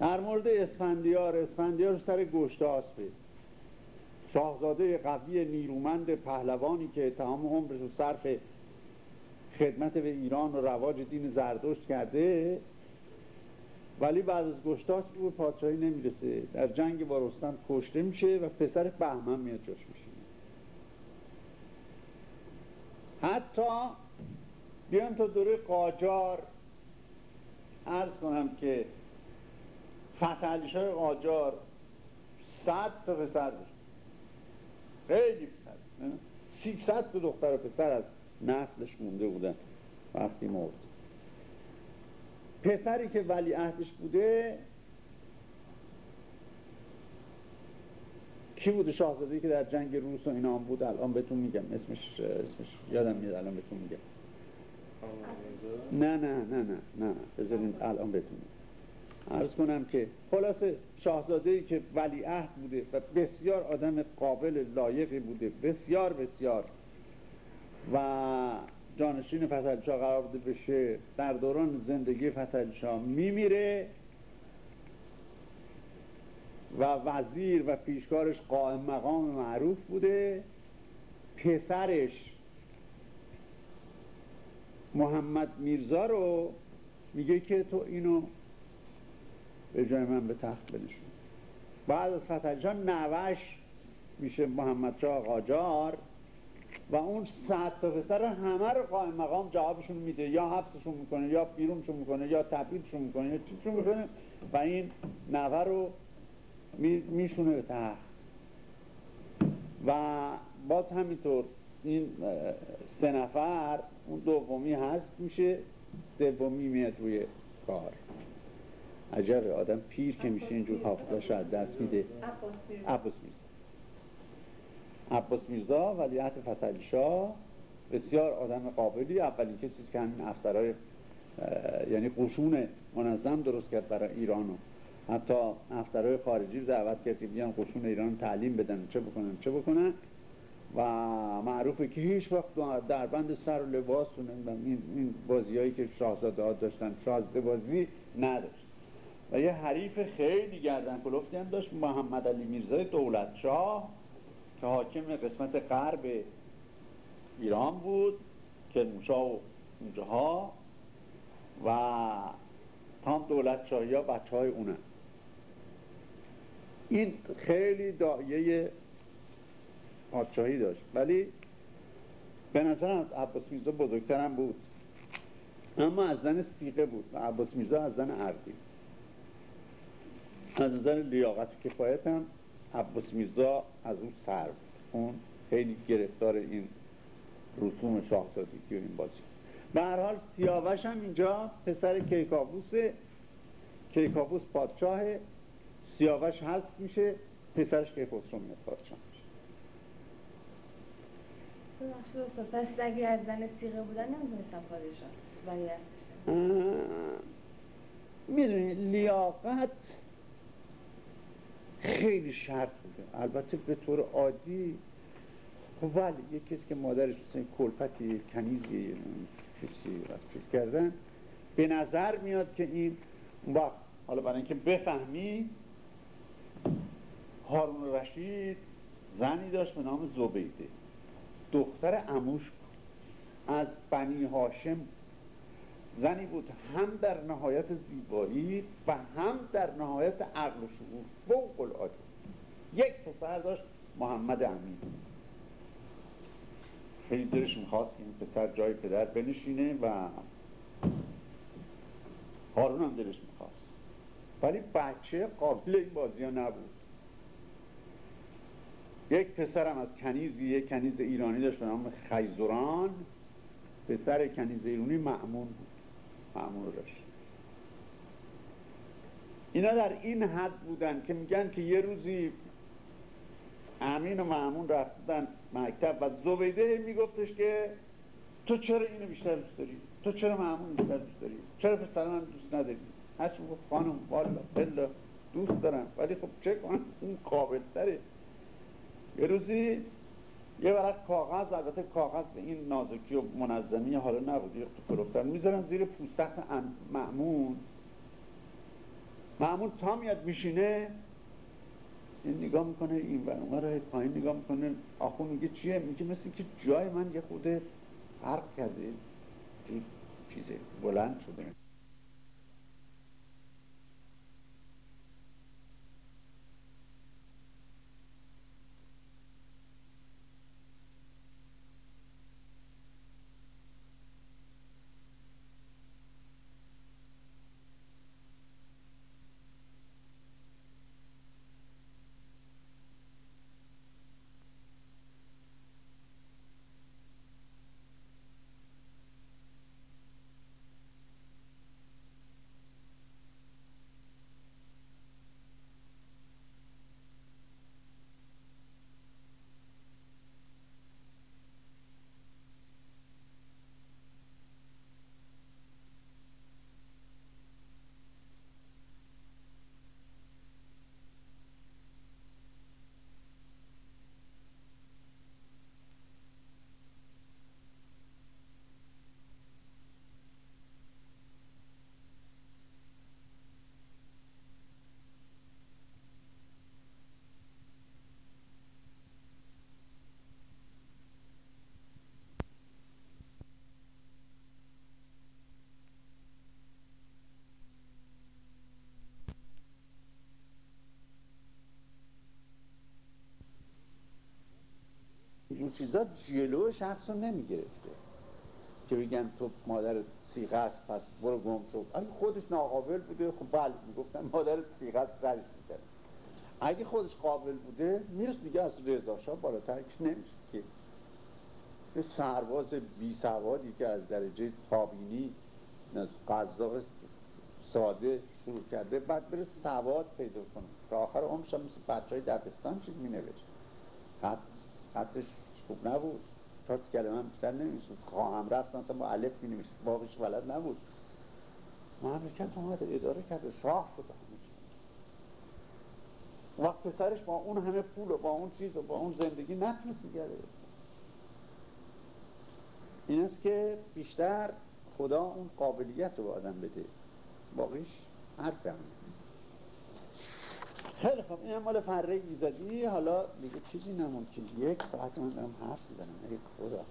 در مورد اسفندیار اسفندیار سر گشت آسبه شاهزاده قوی نیرومند پهلوانی که تمام عمرش رو صرف خدمت به ایران و رواج دین زردشت کرده ولی بعد از گشتاس به پادشاهی نمی‌رسه. در جنگ با رستم کشته میشه و پسر بهمن میاد جاش میشه حتی بیان تا دوره قاجار عرض کنم که فتحعلیش های قاجار صد تا پسر داشت. خیلی پسر سیصد تا دختر و پسر از نسلش مونده بودن. وقتی مرد. پسری که ولی عهدش بوده کی بوده شاهزادهی که در جنگ روس و اینا هم بود؟ الان بهتون میگم. اسمش اسمش یادم میاد الان بهتون میگم. نه نه نه نه نه. بذارین الان بهتون میگم. عرض کنم که خلاصه شاهزادهی که ولی عهد بوده و بسیار آدم قابل لایقی بوده بسیار بسیار. و جانشین فتحعلیشاه قرار بوده بشه در دوران زندگی فتحعلیشاه میمیره و وزیر و پیشکارش قائم مقام معروف بوده. پسرش محمد میرزا رو میگه که تو اینو به جای من به تخت بنشون. بعد از فتحعلیشاه نوش میشه محمد شاه قاجار و اون صد تا پسر همه رو قائم مقام جوابشون میده. یا حبسشون می‌کنه یا بیرونشون می‌کنه یا تبعیدشون می‌کنه یا چیزشون می‌کنه. و این نوه رو میشونه به تخت. و باز همینطور این سه نفر اون دومی هست میشه سومی میاد روی کار. عجبه آدم پیر که میشه اینجور حافظه شاید دست میده. عباس میرزا. عباس میرزا ولیعت فتحعلی شاه بسیار آدم قابلی. اولین کسی که همین افسرهای یعنی قشون منظم درست کرد برای ایران و حتی افسرهای خارجی رو دعوت کرد که بیان قشون ایران تعلیم بدن. چه بکنن؟ چه بکنن؟ و معروفه که هیچ وقت در بند سر و لباس و این, این که شاهزاده ها داشتن شاهزاده بازی نداشت. و یه حریف خیلی گردن کلفتی هم داشت محمد علی میرزای دولت شاه که حاکم قسمت غرب ایران بود که و اونجا ها و تام دولت شاهی ها بچه های اونه. این خیلی دایه پادشاهی داشت. ولی به نظر از عباس میرزا بزرگترم بود. اما از زن سیقه بود. و عباس میرزا از زن عربی از نظر لیاقت و کفایت هم عباس میرزا از اون سر بود اون خیلی گرفتار این رسوم شاهزادگی و این بازی. به هر حال سیاوش هم اینجا پسر کیکاووسه کیکاووس پادشاه سیاوش هست میشه پسرش کیخسرو میاد پادشاه میشه. پس اگر از زن سیغه بودن نمی‌تونستم پادشاه می‌دونی لیاقت خیلی شرط بوده. البته به طور عادی خب ولی یک کسی که مادرش مثلا کلپتی کنیزی کسی فکر کردن به نظر میاد که این وقت حالا برای اینکه بفهمی هارون رشید زنی داشت به نام زبیده. دختر اموش از بنی هاشم زنی بود هم در نهایت زیبایی و هم در نهایت عقل و شعور فوق العاده. یک پسر داشت محمد امین. خیلی دلش می‌خواست این پسر جای پدر بنشینه و هارون هم دلش می‌خواست. ولی بچه قابل این بازی ها نبود. یک پسرم از کنیزی یک کنیز ایرانی داشت به نام خیزران. پسر کنیز ایرانی معمون بود. معمون رو داشت اینا در این حد بودن که میگن که یه روزی امین و معمون رفتن مکتب و زبیده میگفتش که تو چرا اینو بیشتر دوست داری؟ تو چرا معمون بیشتر دوست داری؟ چرا پسر من دوست نداری؟ هرچی گفت خانم والا بلا دوست دارم ولی خب چه کنم اون قابل تره یه روزی یه ورق کاغذ البته کاغذ این نازکی و منظمی حالا نبود یه کلوفتر می‌ذارن زیر پوستخت معمون معمول. تا میاد میشینه این نگاه می‌کنه این ور اون پایین نگاه می‌کنه. آخون میگه چیه؟ میگه مثل که جای من یه خود فرق کرده. چیزه بلند شده این چیزا جلو شخص رو نمی‌گرفته. که بگن تو مادر سیغه است پس برو گم شد اگه خودش ناقابل بوده. خب بله می‌گفتن مادر سیغه است سرش می‌کرد اگه خودش قابل بوده میرس دیگه از رضا شاه بالاتر که نمیشه که. یه سرباز بی سوادی که از درجه تابینی قضاق ساده شروع کرده بعد بره سواد پیدا کنه. که آخر عمرش مثل بچه های دبستان چیز می نوشت خط خطش خوب نبود. تا کلمه هم بیشتر نمی‌شد. خواهم رفت مثلا با علف می نمی‌شد باقیش ولد نبود مملکت اومده اداره کرده شاه همه وقت پسرش با اون همه پول و با اون چیز و با اون زندگی نتونست نگره این است که بیشتر خدا اون قابلیت رو آدم بده. باقیش حرف هم. خیلی خب این مال فره ایزادی حالا دیگه چیزی نمون یک ساعت من دارم حرف می‌زنم. ای خدا.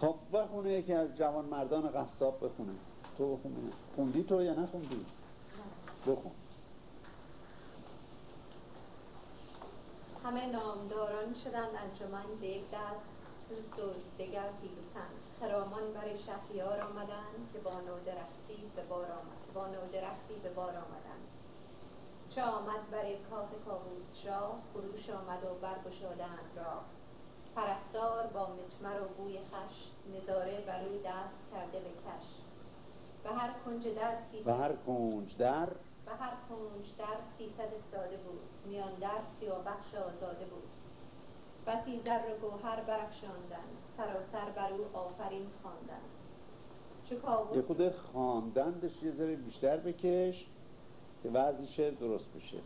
خب بخونه یکی از جوان مردان قصاب بخونه. تو بخونه. خوندی تو یا نخوندی؟ بخون. همه نامداران شدند انجمن به یک دست. دگر پیروتن خرامان برای شهریار آمدند که با نودرختی به بار آمد. با به بار آمدند. چه آمد برای کاخ کاووس شاه فروش آمد و برگشادند را. پرستار با مجمر و بوی خش نظاره بر روی دست کرده به کش. به هر کنج در به هر کنج در به هر کنج در سیصد استاده بود. میان در سیابخش آزاده بود. بسی زر و گوهر برافشاندند. سراسر بر او آفرین خواندند. یه خود خواندندش یه ذره بیشتر بکش. که وضع شعر درست بشه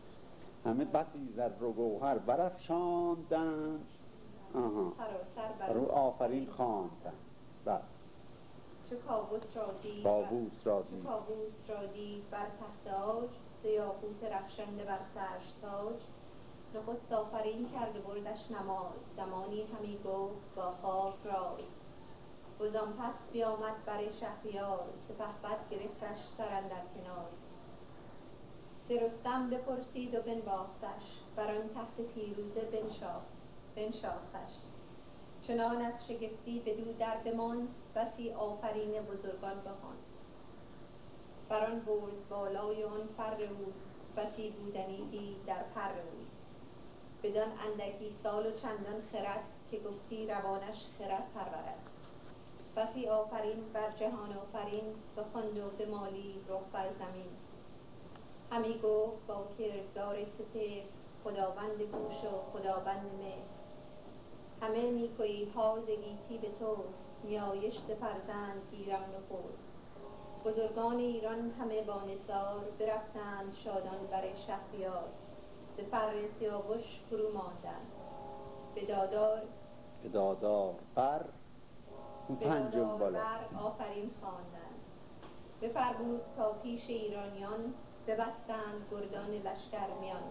همه بسی زر و گوهر برافشاندند آها. بر او آفرین خواندند بله. چه کابوس را دید کابوس را دید. کابوس را دید بر تخت آج زیاقوت رخشنده بر سرش تاج. نخست آفرین کرده بردش نماز. زمانی همی گفت با خاک راز بزان پس بیامد بر شهریار. سپهبد گرفتش سر اندر کنار. درستم بپرسید و بنواختش بر آن تخت پیروزه بنشاخت بنشاختش چنان از شگفتی بدو در بماند بسی آفرین بزرگان بخواند بر آن برز بالای آن فر اوی بسی بودنی دید در پر اوی بدان اندکی سال و چندان خرد که گفتی روانش خرد پرورد بسی آفرین بر جهان آفرین بخواند و بمالی رخ بر زمین همی گفت با کردگار سپهر خداوند گوش و خداوند مهر. همه نیکویی ها ز گیتی به توست نیایشت فرزند گیرم نخست بزرگان ایران همه با نثار برفتند شادان بر شهریار. ز فر سیاوش فرو ماندند. به دادار به دادار بر به پنجم بالا. بر آفرین خواندند. بفرمود تا پیش ایرانیان ببستند گردان لشکر میان.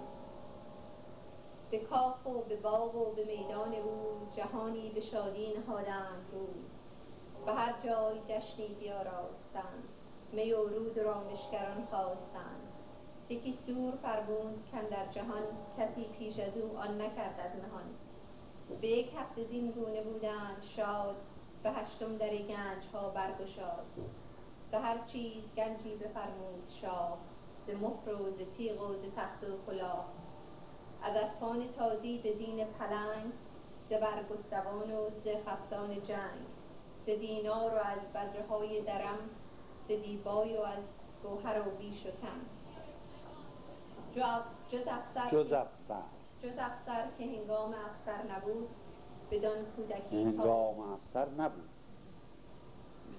به کاخ و به باغ و به میدان او جهانی به شادی نهادند روی. به هر جای جشنی بیاراستند. می و رود و رامشگران خواستند. یکی سور فرمود در جهان کسی پیش از او آن نکرد از نهان. به یک هفته زین گونه بودند شاد به هشتم در گنج ها برگشاد. به هر چیز گنجی بفرمود شاه مهر و ز تیغ و ز تخت و کلاه. از اسپان تازی به زین پلنگ ز برگستوان و ز خفتان جنگ. ز دینار و از بدرهای درم ز دیبای و از گوهر و بیش و کم. جز افسر جز افسر. جز افسر که هنگام افسر نبود بدان کودکی هنگام افسر نبود.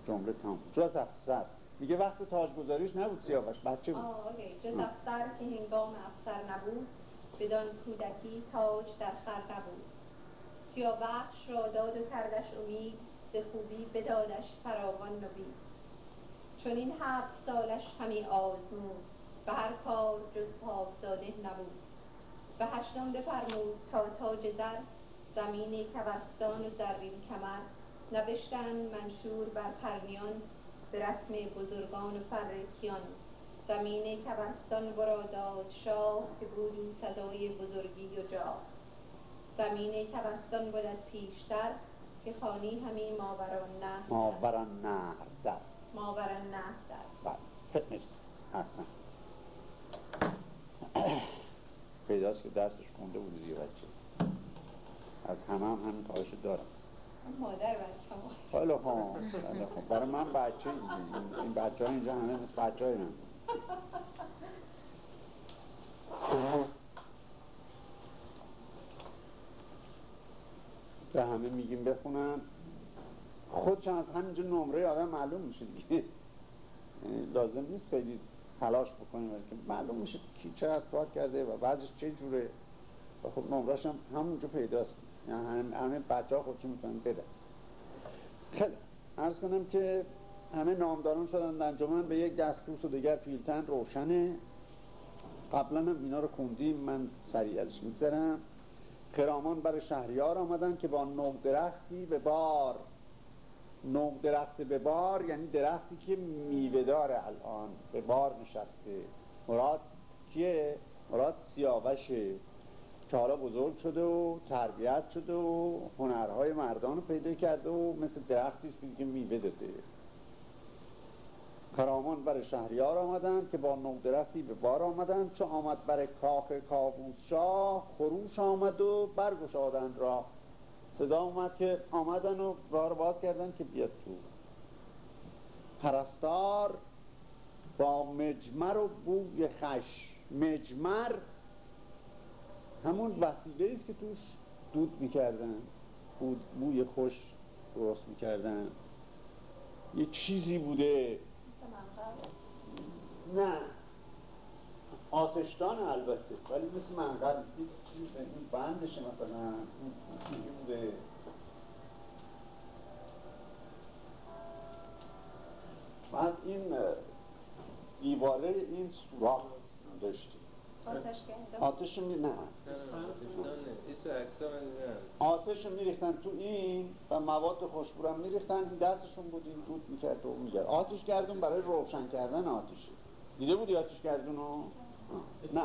جمله تمام. جز افسر. میگه وقت تاجگذاریش نبود سیاوش بچه بود. آه، اوکی. جز افسر که هنگام افسر نبود بدان کودکی تاج در خر نبود. سیاوخش را داد و کردش امید ز خوبی بدادش فراوان نوید چون این هفت سالش همی آزمود به هر کار جز پاکزاده نبود. به هشتم بفرمود تا تاج زر زمین کبستان و زرین کمر نوشتند منشور بر پرنیان به رسم بزرگان فرکیان زمین کبستان ورا داد شاه که بود او سزای بزرگی و جاه زمین کبستان بود از پیشتر که خانی همی ماوران نه ماوران نهر در. ماوران نه در. بله نیست اصلا پیداست که درسش خونده بود دیگه بچه. از همه هم همین کارش دارم. مادر بچه خیلی خوب. برای من بچه این- بچه ها اینجا همه مثل بچه های من به همه میگیم بخونن. خودشم از همینجا نمره آدم معلوم میشه دیگه. یعنی لازم نیست خیلی تلاش بکنیم که معلوم میشه کی چقدر کار کرده و بعضش چه جوره. و خب نمرش هم همونجا پیداست. همه, همه بچه ها خودشون می‌تونن بدن. خیلی. ارز کنم که همه نامداران شدن انجمن به یک دستوس و دیگر پیلتن روشنه. قبلا هم اینا رو خوندیم من سریع ازش میگذرم. خرامان بر شهریار آمدن که با نوع درختی به بار. نوع درخت به بار یعنی درختی که میوه داره الان به بار نشسته. مراد کیه؟ مراد سیاوشه. که حالا بزرگ شده و تربیت شده و هنرهای مردان رو پیدا کرده و مثل درختی است که میوه داده. خرامان بر شهریار آمدند که با نو درختی به بار آمدند چو آمد بر کاخ کاووس شاه خروش آمد و برگشادند را صدا اومد که آمدن و رو باز کردن که بیاد تو. پرستار با مجمر و بوی خش مجمر همون وسیله است که توش دود می‌کردن بود بوی خوش درست می‌کردن. یه چیزی بوده. نه. آتشدان البته ولی مثل منقل نیست. این بندشه مثلا. چیزی بوده. بعد این دیواره این سوراخ داشته آتش آتش می نه. آتش رو میریختن تو این و مواد خوشبو رو میریختن این دستشون بود این دود می‌کرد و میگرد آتش گردون برای روشن کردن آتشه دیده بودی آتش گردون رو؟ آه. نه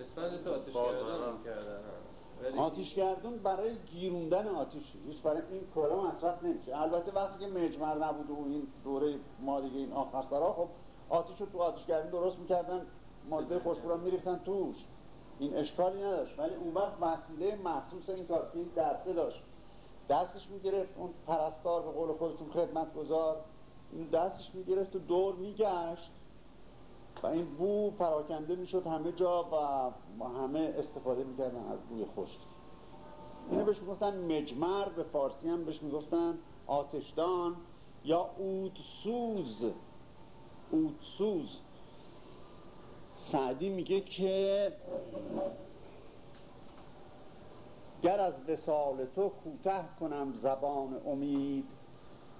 اسفند تو آتش بازارا. کردن. ولی آتیشگردون برای گیروندن آتیش هیچ برای این کارا مصرف نمیشه البته وقتی که مجمر نبود و این دوره ما دیگه این آخر سرا خب آتیش رو تو آتیشگردون درست می‌کردن ماده خوشبو رو میریختن توش. این اشکالی نداشت. ولی اون وقت وسیله مخصوص این کار این دسته داشت. دستش می‌گرفت اون پرستار به قول خودشون خدمت گذار این دستش می‌گرفت و دور میگشت. و این بو پراکنده می‌شد همه جا و همه استفاده می‌کردن از بوی خشک. اینو بهش می‌گفتن مجمر به فارسی هم بهش می‌گفتن آتشدان یا اودسوز اودسوز سعدی میگه که گر از وسال تو کوته کنم زبان امید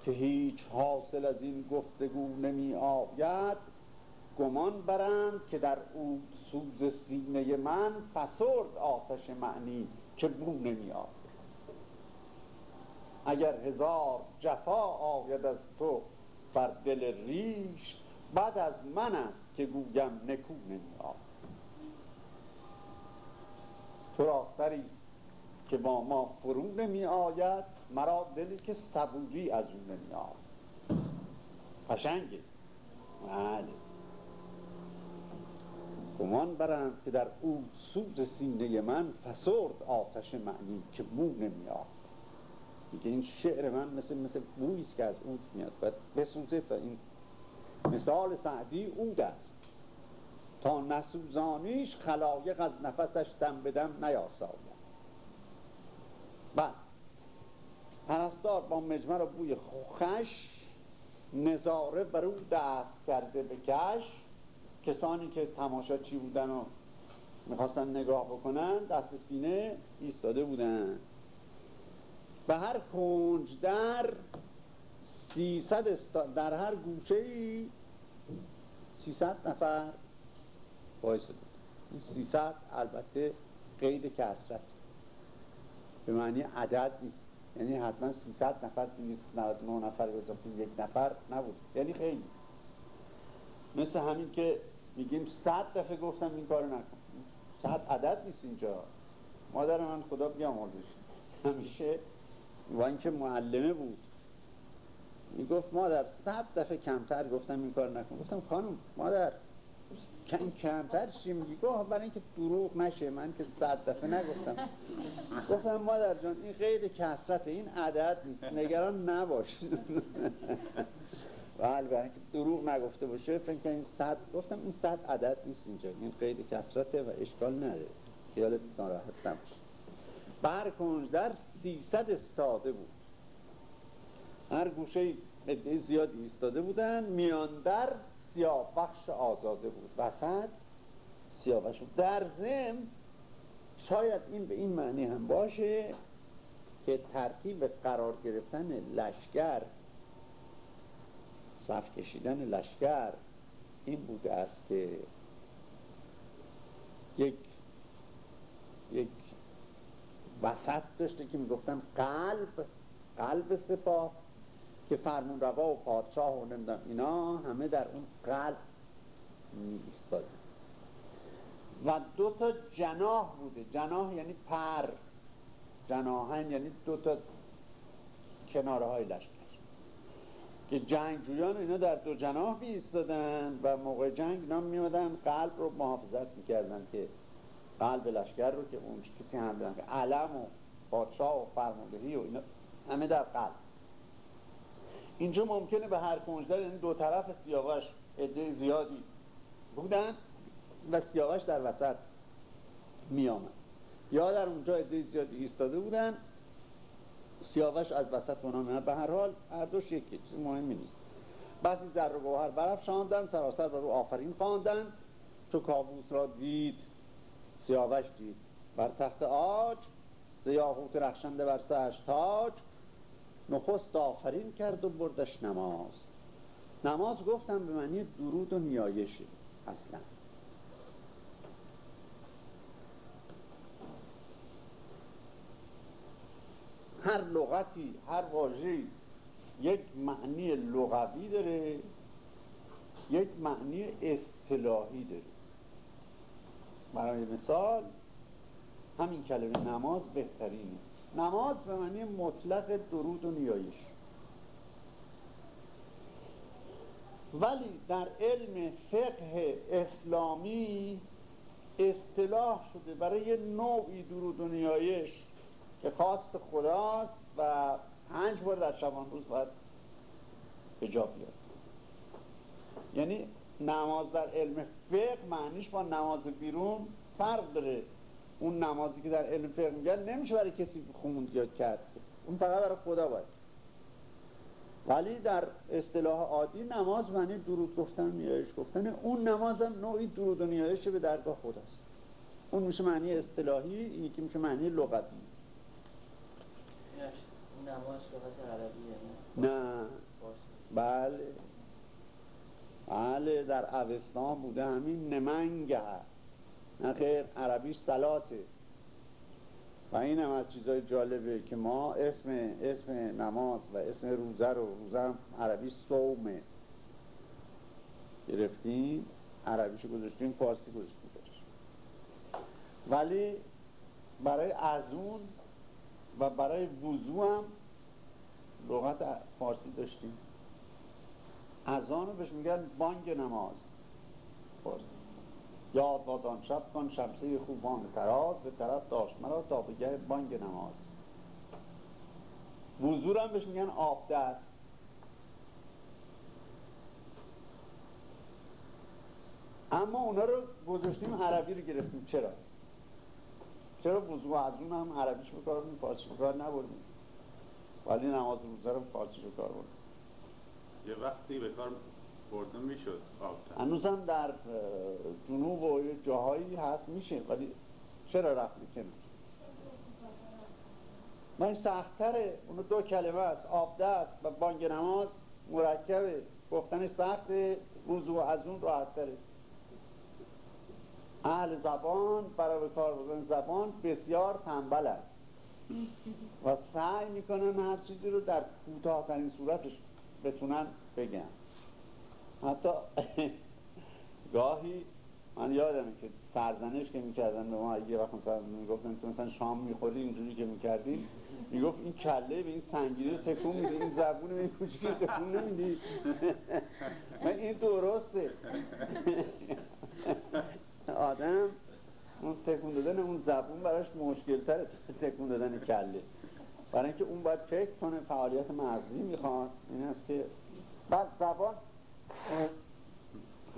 که هیچ حاصل از این گفتگو نمی آید گمان برند که در او سوز سینه من فسرد آتش معنی که بو نمی آید. اگر هزار جفا آید از تو بر دل ریش بعد از من است که گویم نکو نمی آید تو را سری است که با ما فرو نمی آید مرا دلی که صبوری از اون نمی آید قشنگه بله گمان برند که در او سوز سینه من فسرد آتش معنی که بو نمیاد میگه این شعر من مثل مثل بویست که از اود میاد باید بسوزه تا این مثال سعدی اود است تا نسوزانیش خلایق از نفسش دم بدم نیاساید. بعد پرستار با مجمر و بوی خوخش نظاره بر او دست کرده به کش. کسانی که تماشا چی بودن و می‌خواستن نگاه بکنن دست سینه ایستاده بودن. به هر کنج در استا... در هر گوشه ای سیصد نفر باعث بود این سیصد البته قید کسرت به معنی عدد نیست. یعنی حتما 300 نفر 299 نفر به اضافه یک نفر نبود. یعنی خیلی. مثل همین که میگیم صد دفعه گفتم این کارو نکن. صد عدد نیست اینجا. مادر من خدا بیامرزش همیشه و اینکه معلمه بود. می‌گفت مادر صد دفعه کمتر گفتم این کار نکن. گفتم خانم مادر کم کمتر میگی؟ گفت برای اینکه دروغ نشه من که صد دفعه نگفتم. گفتم مادر جان این قید کسرت این عدد نیست نگران نباش. بله برای اینکه دروغ نگفته باشه فکر کنم این صد گفتم این صد عدد نیست اینجا. این قید کسرته و اشکال نداره. خیالت ناراحت نباشه بر کنج در سیصد استاده بود. هر گوشه زیادی ایستاده بودن میان در سیاوخش آزاده بود. وسط سیاوخش در زم شاید این به این معنی هم باشه که ترتیب قرار گرفتن لشکر صف کشیدن لشکر این بوده است که یک یک وسط داشته که می‌گفتن قلب قلب سپاه که فرمون روا و پادشاه و نمی‌دونم اینا همه در اون قلب می و دو تا جناح بوده. جناح یعنی پر. جناحن یعنی دو تا کناره های لشکر. که جنگجویان اینا در دو جناح بی و موقع جنگ اینا میمدن قلب رو محافظت می‌کردن که قلب لشکر رو که اون کسی هم علم و پادشاه و فرماندهی و اینا همه در قلب. اینجا ممکنه به هر کنجدار یعنی دو طرف سیاوش عده زیادی بودن و سیاوش در وسط می آمد. یا در اونجا عده زیادی ایستاده بودن سیاوش از وسط اونا به هر حال هر دوش یکی چیز مهمی نیست. بعضی زر و گوهر برف شاندن سراسر رو آفرین خواندن. چو کابوس را دید سیاوش دید. بر تخت آج زیاهوت رخشنده بر سرش تاج. نخست آفرین کرد و بردش نماز. نماز گفتم به معنی درود و نیایشه اصلا. هر لغتی هر واژه‌ای یک معنی لغوی داره یک معنی اصطلاحی داره. برای مثال همین کلمه نماز بهترینه. نماز به معنی مطلق درود و نیایش. ولی در علم فقه اسلامی اصطلاح شده برای نوعی درود و نیایش که خواست خداست و پنج بار در شبان روز باید جا بیاد. یعنی نماز در علم فقه معنیش با نماز بیرون فرق داره. اون نمازی که در علم فقه میگن نمیشه برای کسی خوند یا کرد. اون فقط برای خدا باید. ولی در اصطلاح عادی نماز معنی درود گفتن نیایش گفتن. اون نماز هم نوعی درود و نیایش به درگاه خداست. اون میشه معنی اصطلاحی این یکی میشه معنی لغوی. نماز لغت عربیه نه؟ بله. بله در اوستان بوده همین نمنگه. نه خیر عربیش سلاته. و این هم از چیزای جالبه که ما اسم اسم نماز و اسم روزه رو روزه عربی صومه. گرفتیم عربیشو گذاشتیم فارسی گذاشتیم. ولی برای ازون و برای وضو هم لغت فارسی داشتیم. اذان رو بهش میگن بانگ نماز. فارسی. یاد بادان شب کن شمسه خوبان تراز به طرف داشت مرا تا بگه بانگ نماز. وضو هم بهش میگن آب دست. اما اونا رو گذاشتیم عربی رو گرفتیم. چرا؟ چرا وضو از اون هم عربیش بکار بودیم فارسی بکار نبردیم ولی نماز روزه رو فارسی بکار بردیم یه وقتی به کار برده می‌شد هنوز هم در جنوب و جاهایی هست میشه ولی چرا رفتی کنار من سختره اونو دو کلمه است آب دست و بانگ نماز مرکبه. گفتن سخت وضو از اون راحت تره اهل زبان برای کار بودن زبان بسیار تنبل است. و سعی می‌کنن هر چیزی رو در کوتاهترین صورتش بتونن بگن. حتی گاهی من یادمه که سرزنش که می‌کردن به ما یه وقت مثلا می‌گفتن تو مثلا شام می‌خوری اینجوری که می‌کردیم می‌گفت این کله به این سنگینی تکون میده این زبون به این کوچیک تکون نمیدی. من این درسته. آدم اون تکون دادن اون زبون براش مشکل تره تکون دادن کله. برای اینکه اون باید فکر کنه فعالیت مغزی می‌خواد. این است که بعد زبان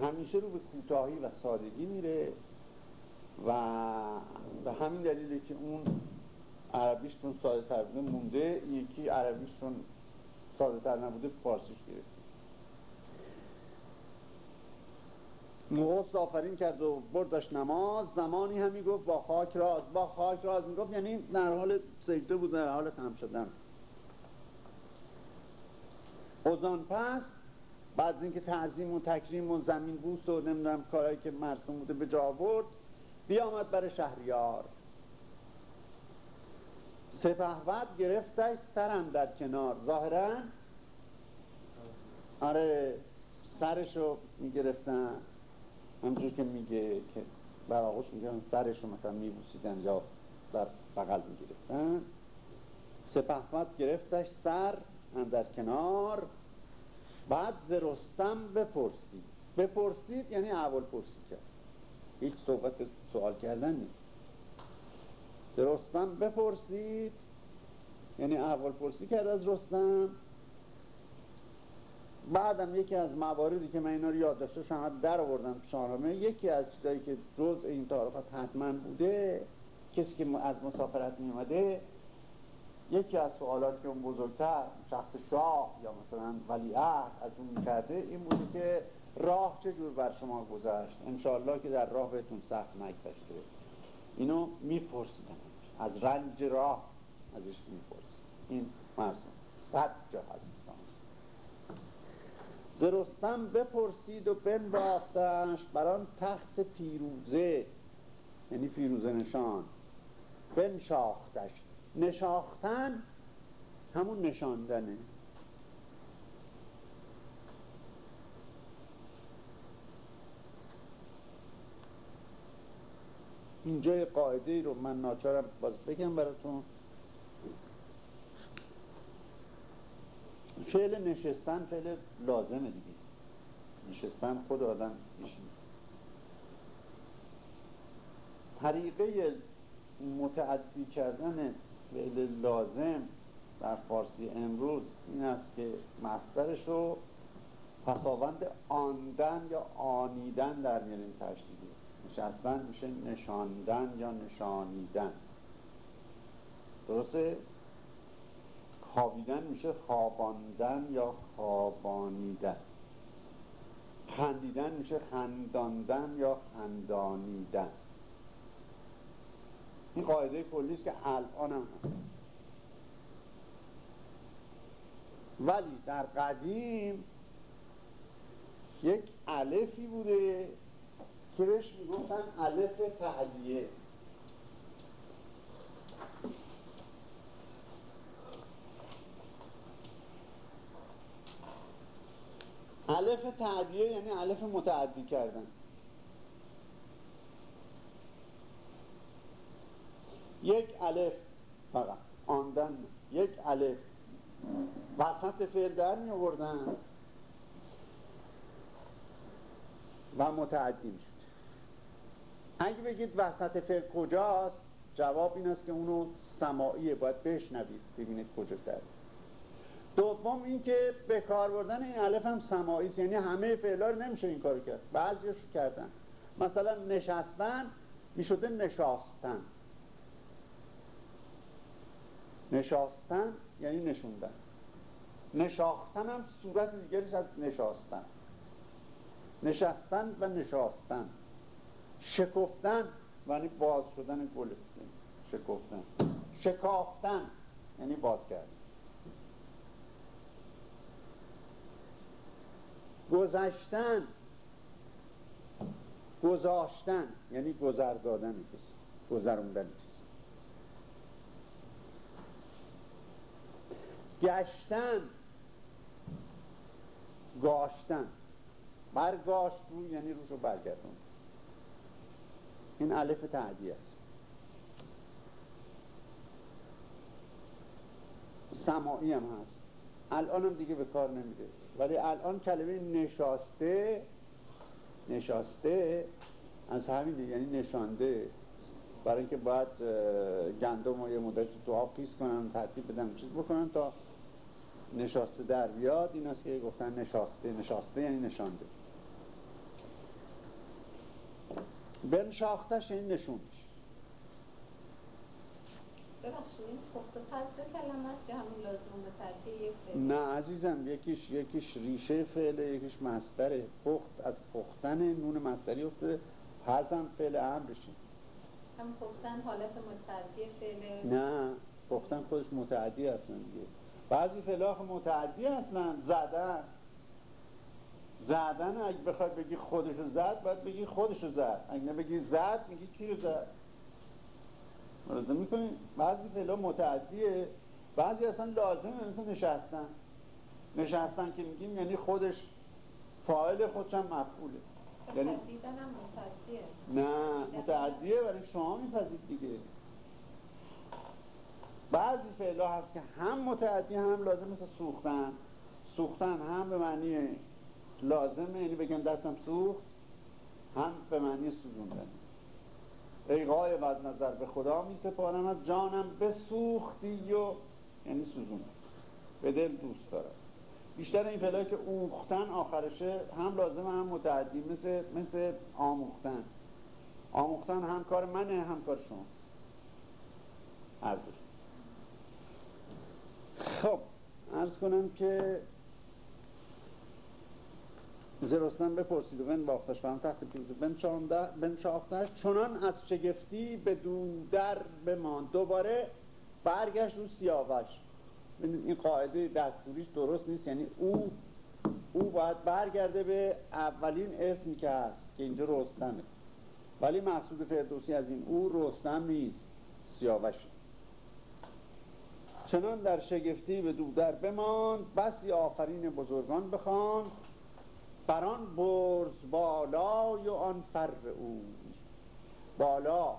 همیشه رو به کوتاهی و سادگی میره و به همین دلیله که اون عربیش چون ساده تر بوده مونده یکی عربیش چون ساده تر نبوده فارسیش گرفت نخست آفرین کرد و بردش نماز. زمانی هم گفت با خاک راز با خاک راز می‌گفت. یعنی در حال سجده بود در حال خم شدن. اوزان پس بعد اینکه تعظیم و تکریم و زمین بوس و نمی‌دونم کارهایی که مرسوم بوده به جا برد بیامد برای شهریار. سپهبد گرفتش سرم در کنار. ظاهرا؟ آره سرشو می‌گرفتن. همجور که میگه که بر آغوش میگن سرش رو مثلا میبوسیدن یا در بغل می‌گرفتن. سپهبد گرفتش سر هم در کنار. بعد ز رستم بپرسید. بپرسید یعنی اول پرسید کرد. هیچ صحبت سوال کردن نیست. ز رستم بپرسید یعنی اول پرسی کرد از رستم. بعدم یکی از مواردی که من اینا رو یاد داشته شما در آوردم شاهنامه یکی از چیزایی که جز این تعارفات حتما بوده کسی که از مسافرت می اومده یکی از سوالات که اون بزرگتر شخص شاه یا مثلا ولیعهد از اون می‌کرده این بوده که راه چجور بر شما گذشت؟ انشاءالله که در راه بهتون سخت نگذشته. اینو میپرسیدن از رنج راه ازش می‌پرسید این مرسوم. صد جا هست. زرستم بپرسید و بنواختش بر آن تخت پیروزه یعنی پیروزه نشان بنشاختش. نشاختن همون نشاندنه. اینجا قاعده ای رو من ناچارم باز بگم براتون. فعل نشستن فعل لازمه دیگه. نشستن خود آدم میشین طریقه متعدی کردن فعل لازم در فارسی امروز این است که مصدرش رو پساوند آندن یا آنیدن در میاریم تشدیدی نشستن میشه نشاندن یا نشانیدن. درسته؟ خوابیدن میشه خواباندن یا خوابانیدن. خندیدن میشه خنداندن یا خندانیدن. این قاعده کلی که الان هم هست. ولی در قدیم یک الفی بوده که بهش می‌گفتن الف تعلیه الف تعدیه یعنی الف متعدی کردن. یک الف فقط. آندن. یک الف. وسط فعل در می آوردن و متعدی می شد اگه بگید وسط فعل کجاست جواب این است که اونو سماعیه باید بشنوید. ببینید کجا کرد دوم اینکه به کار بردن این الف هم سماعی یعنی همه فعلا رو نمیشه این کارو کرد. بعضیش کردن. مثلا نشستن می‌شده نشاستن. نشاستن یعنی نشوندن. نشاختن هم صورت دیگری از نشاستن. نشستن و نشاستن. شکفتن یعنی باز شدن گل. شکفتن. شکافتن یعنی باز کردن گذشتن گذاشتن یعنی گذر دادن کسی گذروندن کسی گشتن. گاشتن. برگاشت رو یعنی روشو برگردون. این الف تعدیه است. سماعی هم هست. الان هم دیگه به کار نمیده ولی الان کلمه نشاسته نشاسته از همین دیگه یعنی نشانده. برای اینکه باید گندم و یه مدت تو آب خیس کنن ترتیب بدن چیز بکنن تا نشاسته در بیاد این است که گفتن نشاسته نشاسته یعنی نشانده. بنشاختش یعنی نشوندش. نه عزیزم یکیش یکیش ریشه فعله یکیش مصدره پخت. از پختن نون مصدری افتاده پزم فعل امرشه. هم پختن حالت متعدی فعله نه پختن خودش متعدی هستن دیگه. بعضی فعلاخ متعدی هستن. زدن. زدن اگه بخوای بگی خودشو زد باید بگی خودشو زد. اگه نبگی زد میگی کی رو زد. ملاحظه می‌کنید بعضی فعلا متعدیه. بعضی اصلا لازمه مثل نشستن. نشستن که میگیم یعنی خودش فاعل خودش هم مفعوله. یعنی نه متعدیه ولی شما میپذید دیگه. بعضی فعلا هست که هم متعدی هم لازم مثل سوختن. سوختن هم به معنی لازمه یعنی بگم دستم سوخت هم به معنی سوزوندن. ای غایب نظر به خدا می سپارم جانم بسوختی و یعنی سوزون به دل دوست دارم. بیشتر این فعلایی که اوختن آخرشه هم لازم هم متعدی مثل, مثل آموختن. آموختن هم کار منه هم کار شماست. هر خب ارز کنم که زرستن بپرسید و بن باختش فرم تحت پیروزه بنشاختش چنان از شگفتی بدون در بمان دوباره برگشت رو سیاوش. این قاعده دستوریش درست نیست. یعنی او او باید برگرده به اولین اسمی که هست که اینجا رستمه. ولی مقصود فردوسی از این او رستم نیست سیاوش. چنان در شگفتی به در بماند بسی آخرین بزرگان بخوان. بران برز بالا و آن فر او. بالا.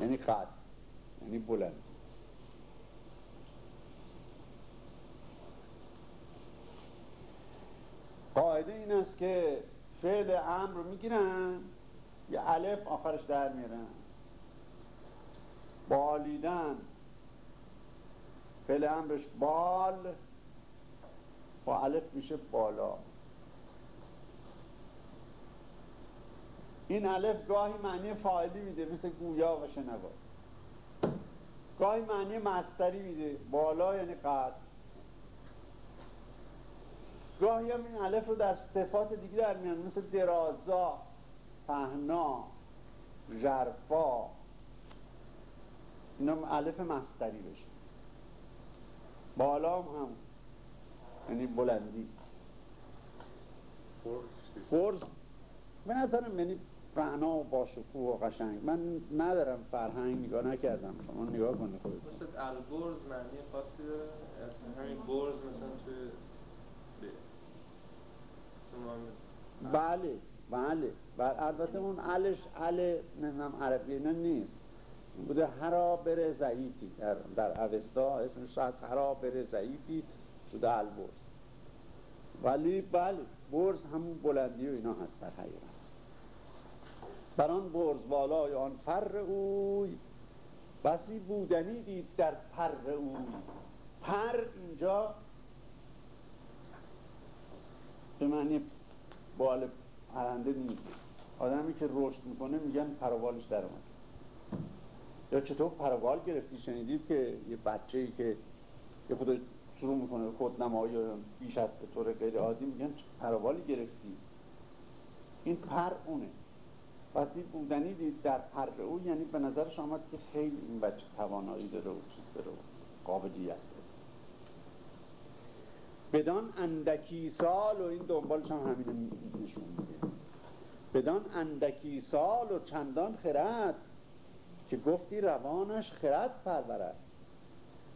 یعنی قد. یعنی بلند. قاعده این است که فعل امر می‌گیرن یا الف آخرش در میرن بالیدن. فعل امرش بال. با الف میشه بالا. این الف گاهی معنی فاعلی میده مثل گویا و شنوا. گاهی معنی مستری میده بالا یعنی قد گاهی هم این الف رو در صفات دیگه در میان مثل درازا پهنا جرفا اینا الف مستری بشه. بالا هم همون یعنی بلندی. فرز به نظرم یعنی رعنا و باشکوه و قشنگ. من ندارم فرهنگ نگاه نکردم. شما نگاه کنید خودت مثل البرز معنی خاصی داره. اصلا همین برز مثلا توی بله بله. بر البته اون علش ال نمی‌دونم عربی نه نیست. بوده هرا بره ضعیفی. در, در اوستا اسمش از هرا بره ضعیفی شده البرز. ولی بله برز همون بلندی و اینا هست در حقیقت. بر آن برز بالای آن پر اوی بسی بودنی دید در پر اوی. پر اینجا به معنی بال پرنده نیست. آدمی که رشد می‌کنه میگن پروالش در اومد یا چطور پروال گرفتی شنیدید که یه بچه ای که یه خود شروع می‌کنه خودنمایی بیش از به طور غیر عادی میگن پروالی گرفتی. این پر اونه. وسیع بودنی دید در پر او یعنی به نظرش آمد که خیلی این بچه توانایی داره و چیز داره و قابلیت داره. بدان اندکی سال و این دنبالش هم همین نشون میده. بدان اندکی سال و چندان خرد که گفتی روانش خرد پرورد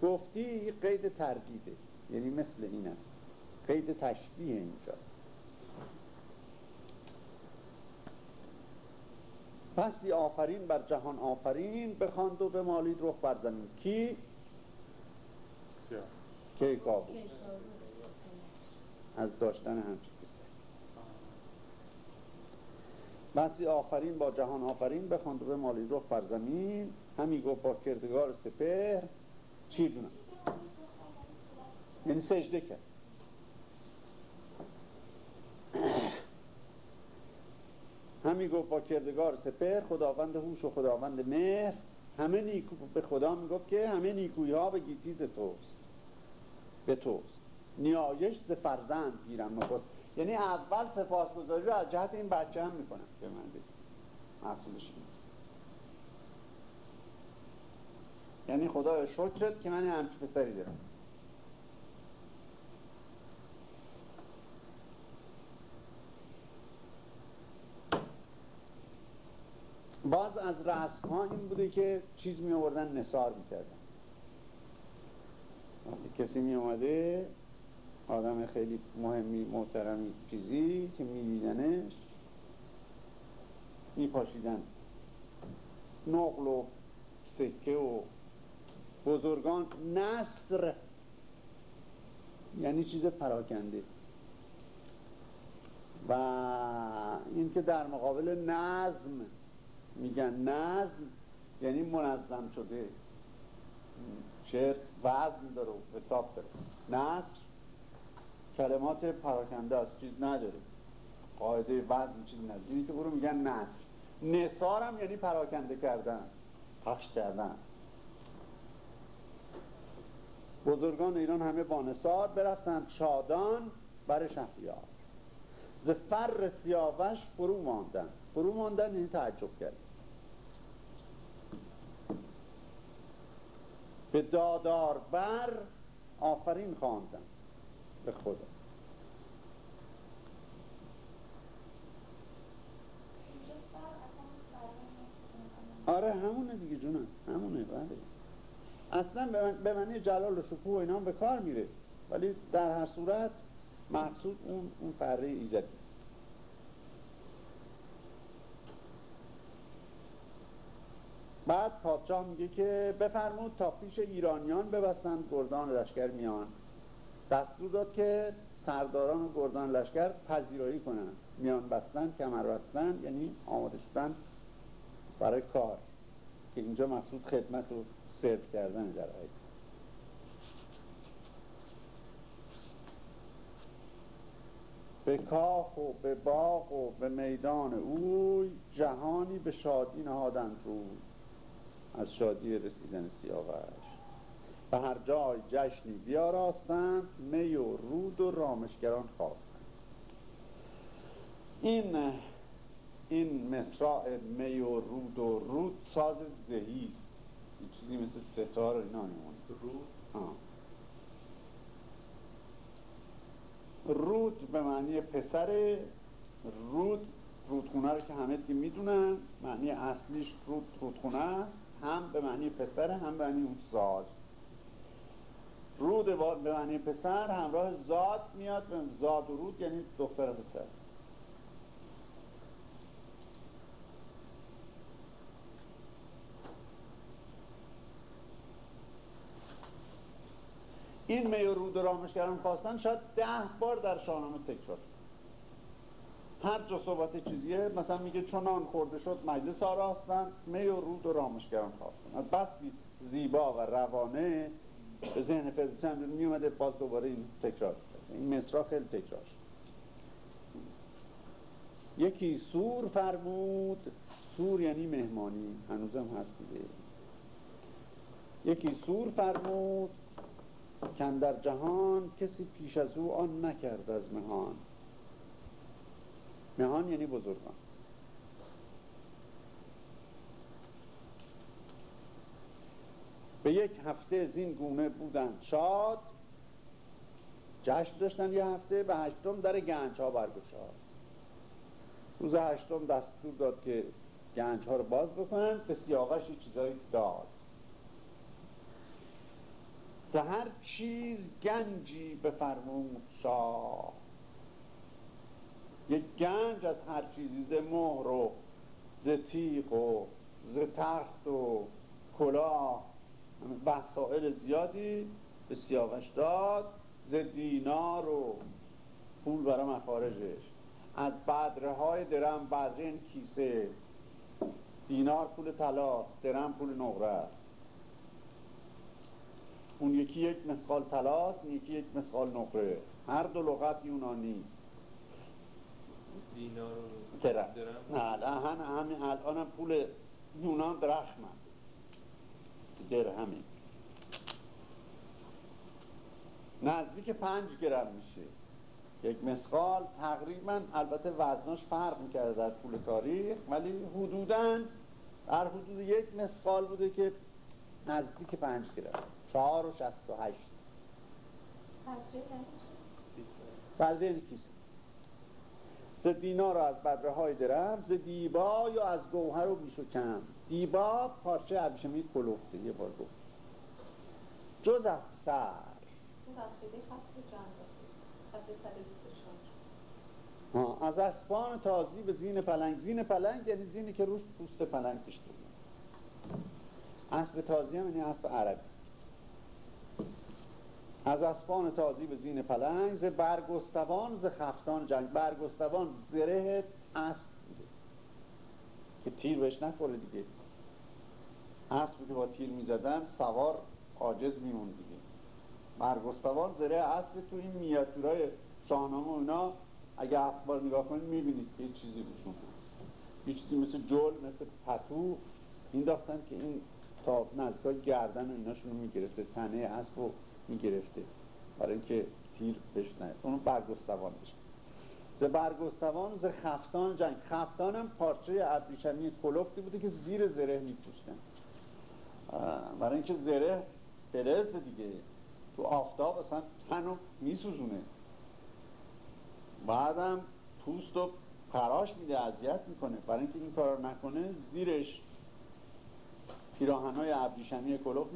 گفتی قید تردیده یعنی مثل این است. قید تشبیه اینجا. پس آفرین بر جهان آفرین بخواند و بمالید رخ بر زمین. کی؟ گاو از داشتن همچین. بسی آفرین با جهان آفرین بخواند و بمالید رخ بر زمین همی گفت با کردگار سپهر. چی دونم یعنی سجده کرد. همی گفت با کردگار سپر خداوند هوش و خداوند مهر. همه نیکو به خدا می‌گفت که همه نیکوی ها به گیتیز توست. به توست. نیایش ز فرزند گیرم. نخست یعنی اول سپاسگزاری رو از جهت این بچه هم می‌کنم به من بگید محصولش یعنی خدا شکرت که من همچی پسری دارم. باز از رسم ها این بوده که چیز می آوردن نصار می کردن وقتی کسی می آمده آدم خیلی مهمی محترمی چیزی که می دیدنش می پاشیدن نقل و سکه و بزرگان نصر یعنی چیز پراکنده. و این که در مقابل نظم میگن. نظم یعنی منظم شده. شعر وزن داره و حساب داره. نصر کلمات پراکنده است چیز نداره قاعده وزن چیز نداره اینی که برو میگن نصر. نصارم یعنی پراکنده کردن پخش کردن. بزرگان ایران همه با نصار برفتند شادان بر شهریار. ز فر سیاوش فرو ماندن. فرو ماندن این تعجب کرد به دادار بر آفرین خواندن. به خدا. آره همونه دیگه جونم. همونه بله. اصلا به معنی جلال و شکوه و اینا به کار میره. ولی در هر صورت مقصود اون اون فره ایزدی بعد پادشاه میگه که بفرمود تا پیش ایرانیان ببستند گردان لشکر میان. دستور داد که سرداران گردان لشکر پذیرایی کنند میان بستن کمر بستن یعنی آماده شدن برای کار. که اینجا مقصود خدمت و سرو کردن در حقیقت به کاخ و به باغ و به میدان اوی جهانی به شادی نهادند روی. از شادی رسیدن سیاوش. و هر جای جشنی بیاراستند می و رود و رامشگران خواستند. این این مصراع می و رود و رود ساز زهی است. این چیزی مثل ستار اینا رود؟ رود به معنی پسر رود رودخونه رو که همه دیگه می‌دونن معنی اصلیش رود رودخونه است. هم به معنی پسر هم به معنی اون ساز. رود به معنی پسر همراه زاد میاد زاد و رود یعنی دختر پسر. این می و رود رامشگران خواستن شاید ده بار در شاهنامه تکرار هر جا صحبت چیزیه مثلا میگه چنان خورده شد مجلس آراستن می و رود و رامشگران خواستن. بس زیبا و روانه به ذهن فردوسی میومده باز دوباره این تکرار این مصرا خیلی تکرار یکی سور فرمود. سور یعنی مهمانی. هنوزم هست دیگه. یکی سور فرمود که در جهان کسی پیش از او آن نکرد از مهان. مهان یعنی بزرگان. به یک هفته از این گونه بودن شاد جشن داشتن یه هفته به هشتم در گنج ها برگشاد. روز هشتم دستور داد که گنج ها رو باز بکنن به سیاوش چیزایی داد. هر چیز گنجی بفرمود شاه یک گنج از هر چیزی ز مهر و ز تیغ و ز تخت و کلاه وسائل زیادی به سیاوش داد ز دینار و پول برای مخارجش. از بدره های درم بدره کیسه. دینار پول طلاست درم پول نقره است. اون یکی یک مسقال طلاست یکی یک مسقال نقره. هر دو لغت یونانی. دینار درم. نه الان هم پول یونان درخم درهمه نزدیک پنج گرم میشه. یک مسقال تقریبا البته وزنش فرق می‌کرده در پول تاریخ ولی حدودا در حدود یک مسقال بوده که نزدیک پنج گرم. چهار و شست و هشت. کیسه ز دینار از بدره های درم ز یا از گوهر و بیش و کم. دیبا پارچه عبشمی کلوفته یه بار گفت. جز افسر. از اسبان تازی به زین پلنگ. زین پلنگ یعنی زینی که روش پوست پلنگ کشته اسب تازی هم یعنی اسب عربی. از اسبان تازی به زین پلنگ ز برگستوان ز خفتان جنگ. برگستوان زره اسب. که تیر بهش نخوره دیگه. اسبی که با تیر می‌زدن سوار عاجز میمون دیگه. برگستوان زره اسب تو این میاتورای شاهنامه اونا اگه اسبا رو نگاه کنید می‌بینید که چیزی روشون یه چیزی مثل جل مثل پتو این داختن که این تا نزدیکای گردن و ایناشون رو می‌گرفته تنه اسب رو می‌گرفته. برای اینکه تیر بهش نه اونو برگستوان بشه. ز برگستوان ز خفتان جنگ. خفتان هم پارچه ابریشمی کلفتی بوده که زیر زره میپوشتن. برای اینکه زره فلز دیگه. تو آفتاب اصلا تنو میسوزونه. بعدم پوست و خراش میده اذیت می‌کنه. برای اینکه این کار نکنه زیرش پیراهنهای ابریشمی کلوف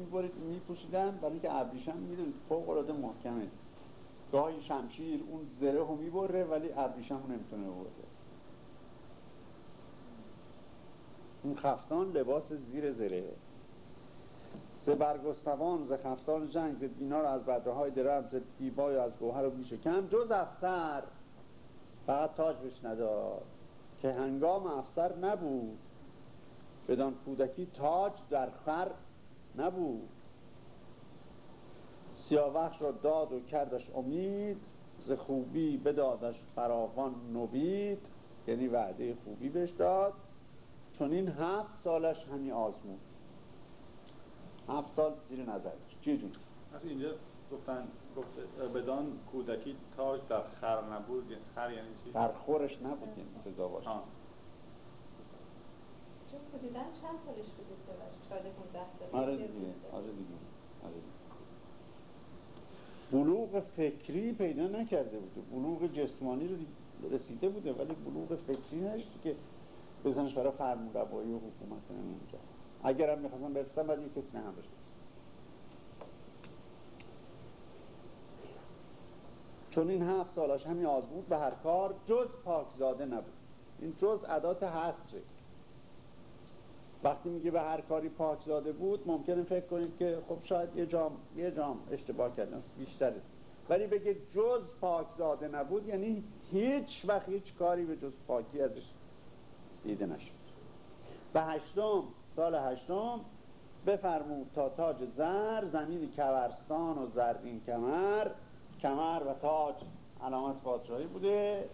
میپوشیدن. برای اینکه ابریشم می‌دونید فوق العاده محکمه. گاهی شمشیر اون زره رو می‌بره ولی ابریشم نمی‌تونه ببره. این خفتان لباس زیر زره. ز برگستوان ز خفتان جنگ ز دینار از بدره های درم ز دیبای از گوهر و بیش کم جز افسر. فقط تاج بهش نداد که هنگام افسر نبود. بدان کودکی تاج در خر نبود. سیاوخش را داد و کردش امید ز خوبی بدادش فراوان نوید یعنی وعده خوبی بهش داد چون این هفت سالش همی آزمود هفت سال زیر نظرش چی جون؟ اینجا گفتن گفت بدان کودکی تاج در خر نبود یعنی خر یعنی چی؟ در خورش نبود یعنی سزا باشه. چون حدودا چند سالش بوده سیاوش 14 15 سالش آره بوده. دیگه آره دیگه آره دیگه. بلوغ فکری پیدا نکرده بوده. بلوغ جسمانی رو رسیده بوده ولی بلوغ فکری نداشته که بزنش برای فرمون روایی و حکومت اونجا اگر هم می‌خواستن برسن باید یک کسی هم بشه چون این هفت سالاش همین آزمود به هر کار جز پاکزاده نبود. این جز عدات حسره وقتی میگه به هر کاری پاکزاده بود ممکنه فکر کنید که خب شاید یه جام یه جام اشتباه کردن بیشتره. ولی بگه جز پاکزاده نبود یعنی هیچ وقت هیچ کاری به جز پاکی ازش دیده نشد. به هشتم سال هشتم بفرمود تا تاج زر زمین کورستان و زرین کمر. کمر و تاج علامت پادشاهی بوده.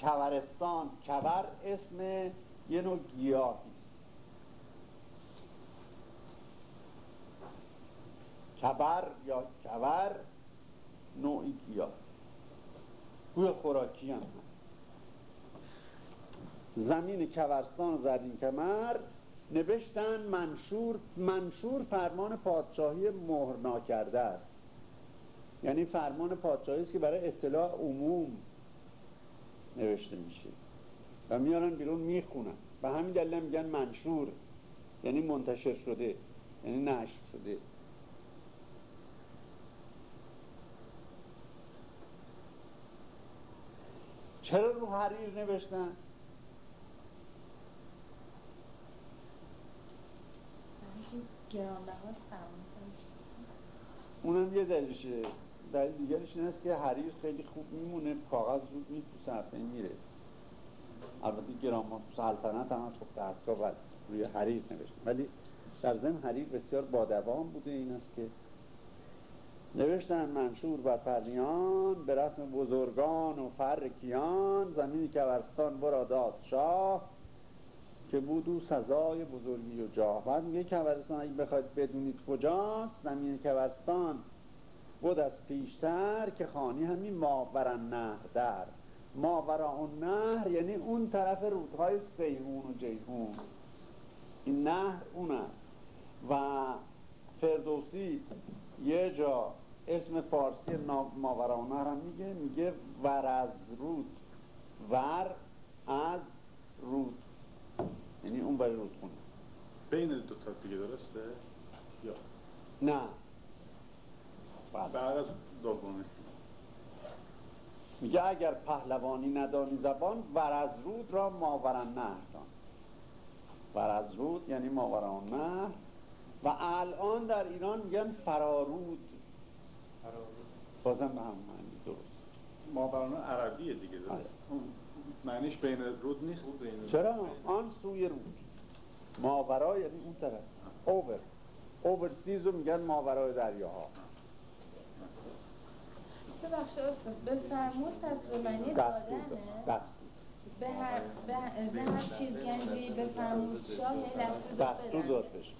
کورستان کور اسم یه نوع گیاهی است. کبر یا کور نوعی گیاه گوی خوراکی هم هست. زمین کورستان و زرین کمر نوشتن منشور منشور فرمان پادشاهی مهر ناکرده است. یعنی فرمان پادشاهی است که برای اطلاع عموم نوشته میشه. و میارن بیرون می‌خونن. و همین دلیل میگن منشور. یعنی منتشر شده. یعنی نشر شده. چرا رو حریر نوشتن؟ اونم یه دلیلشه. دلیل دیگرش این است که حریر خیلی خوب میمونه کاغذ زود میپوسه اصلا میره. البته گرام سلطنت هم از خب دستگاه روی حریر نوشته ولی در ضمن حریر بسیار بادوام بوده. این است که نوشتن منشور و پرنیان به رسم بزرگان و فرکیان زمینی که ورستان برا داد شاه که بود او سزای بزرگی و جاه. بعد میگه کورستان اگه بخواید بدونید کجاست زمین کورستان بود از پیشتر که خانی همین ماورن نهر در. ماورا نهر یعنی اون طرف رودهای سیهون و جیهون این نهر اون است. و فردوسی یه جا اسم فارسی ماورا اون نهر هم میگه. میگه ور از رود. ور از رود. یعنی اون برای رودخونه بین دو تا دیگه درسته؟ یا. نه. بعد از دومی میگه اگر پهلوانی ندانی زبان ور از رود را ماورن نهر دان. ور از رود یعنی ماوران نهر. و الان در ایران میگن فرارود. بازم به هم معنی درست. ماورانه عربیه دیگه. درست آره. معنیش بین رود نیست. چرا؟ آن سوی رود. ماورا یعنی اون طرف. اوور اوورسیز رو میگن ماورای دریاها. ببخش استاد به فرمود پس به معنی دادنه؟ به هر به هر- چیز گنجی به فرمود شاه یعنی دستور. داد بشه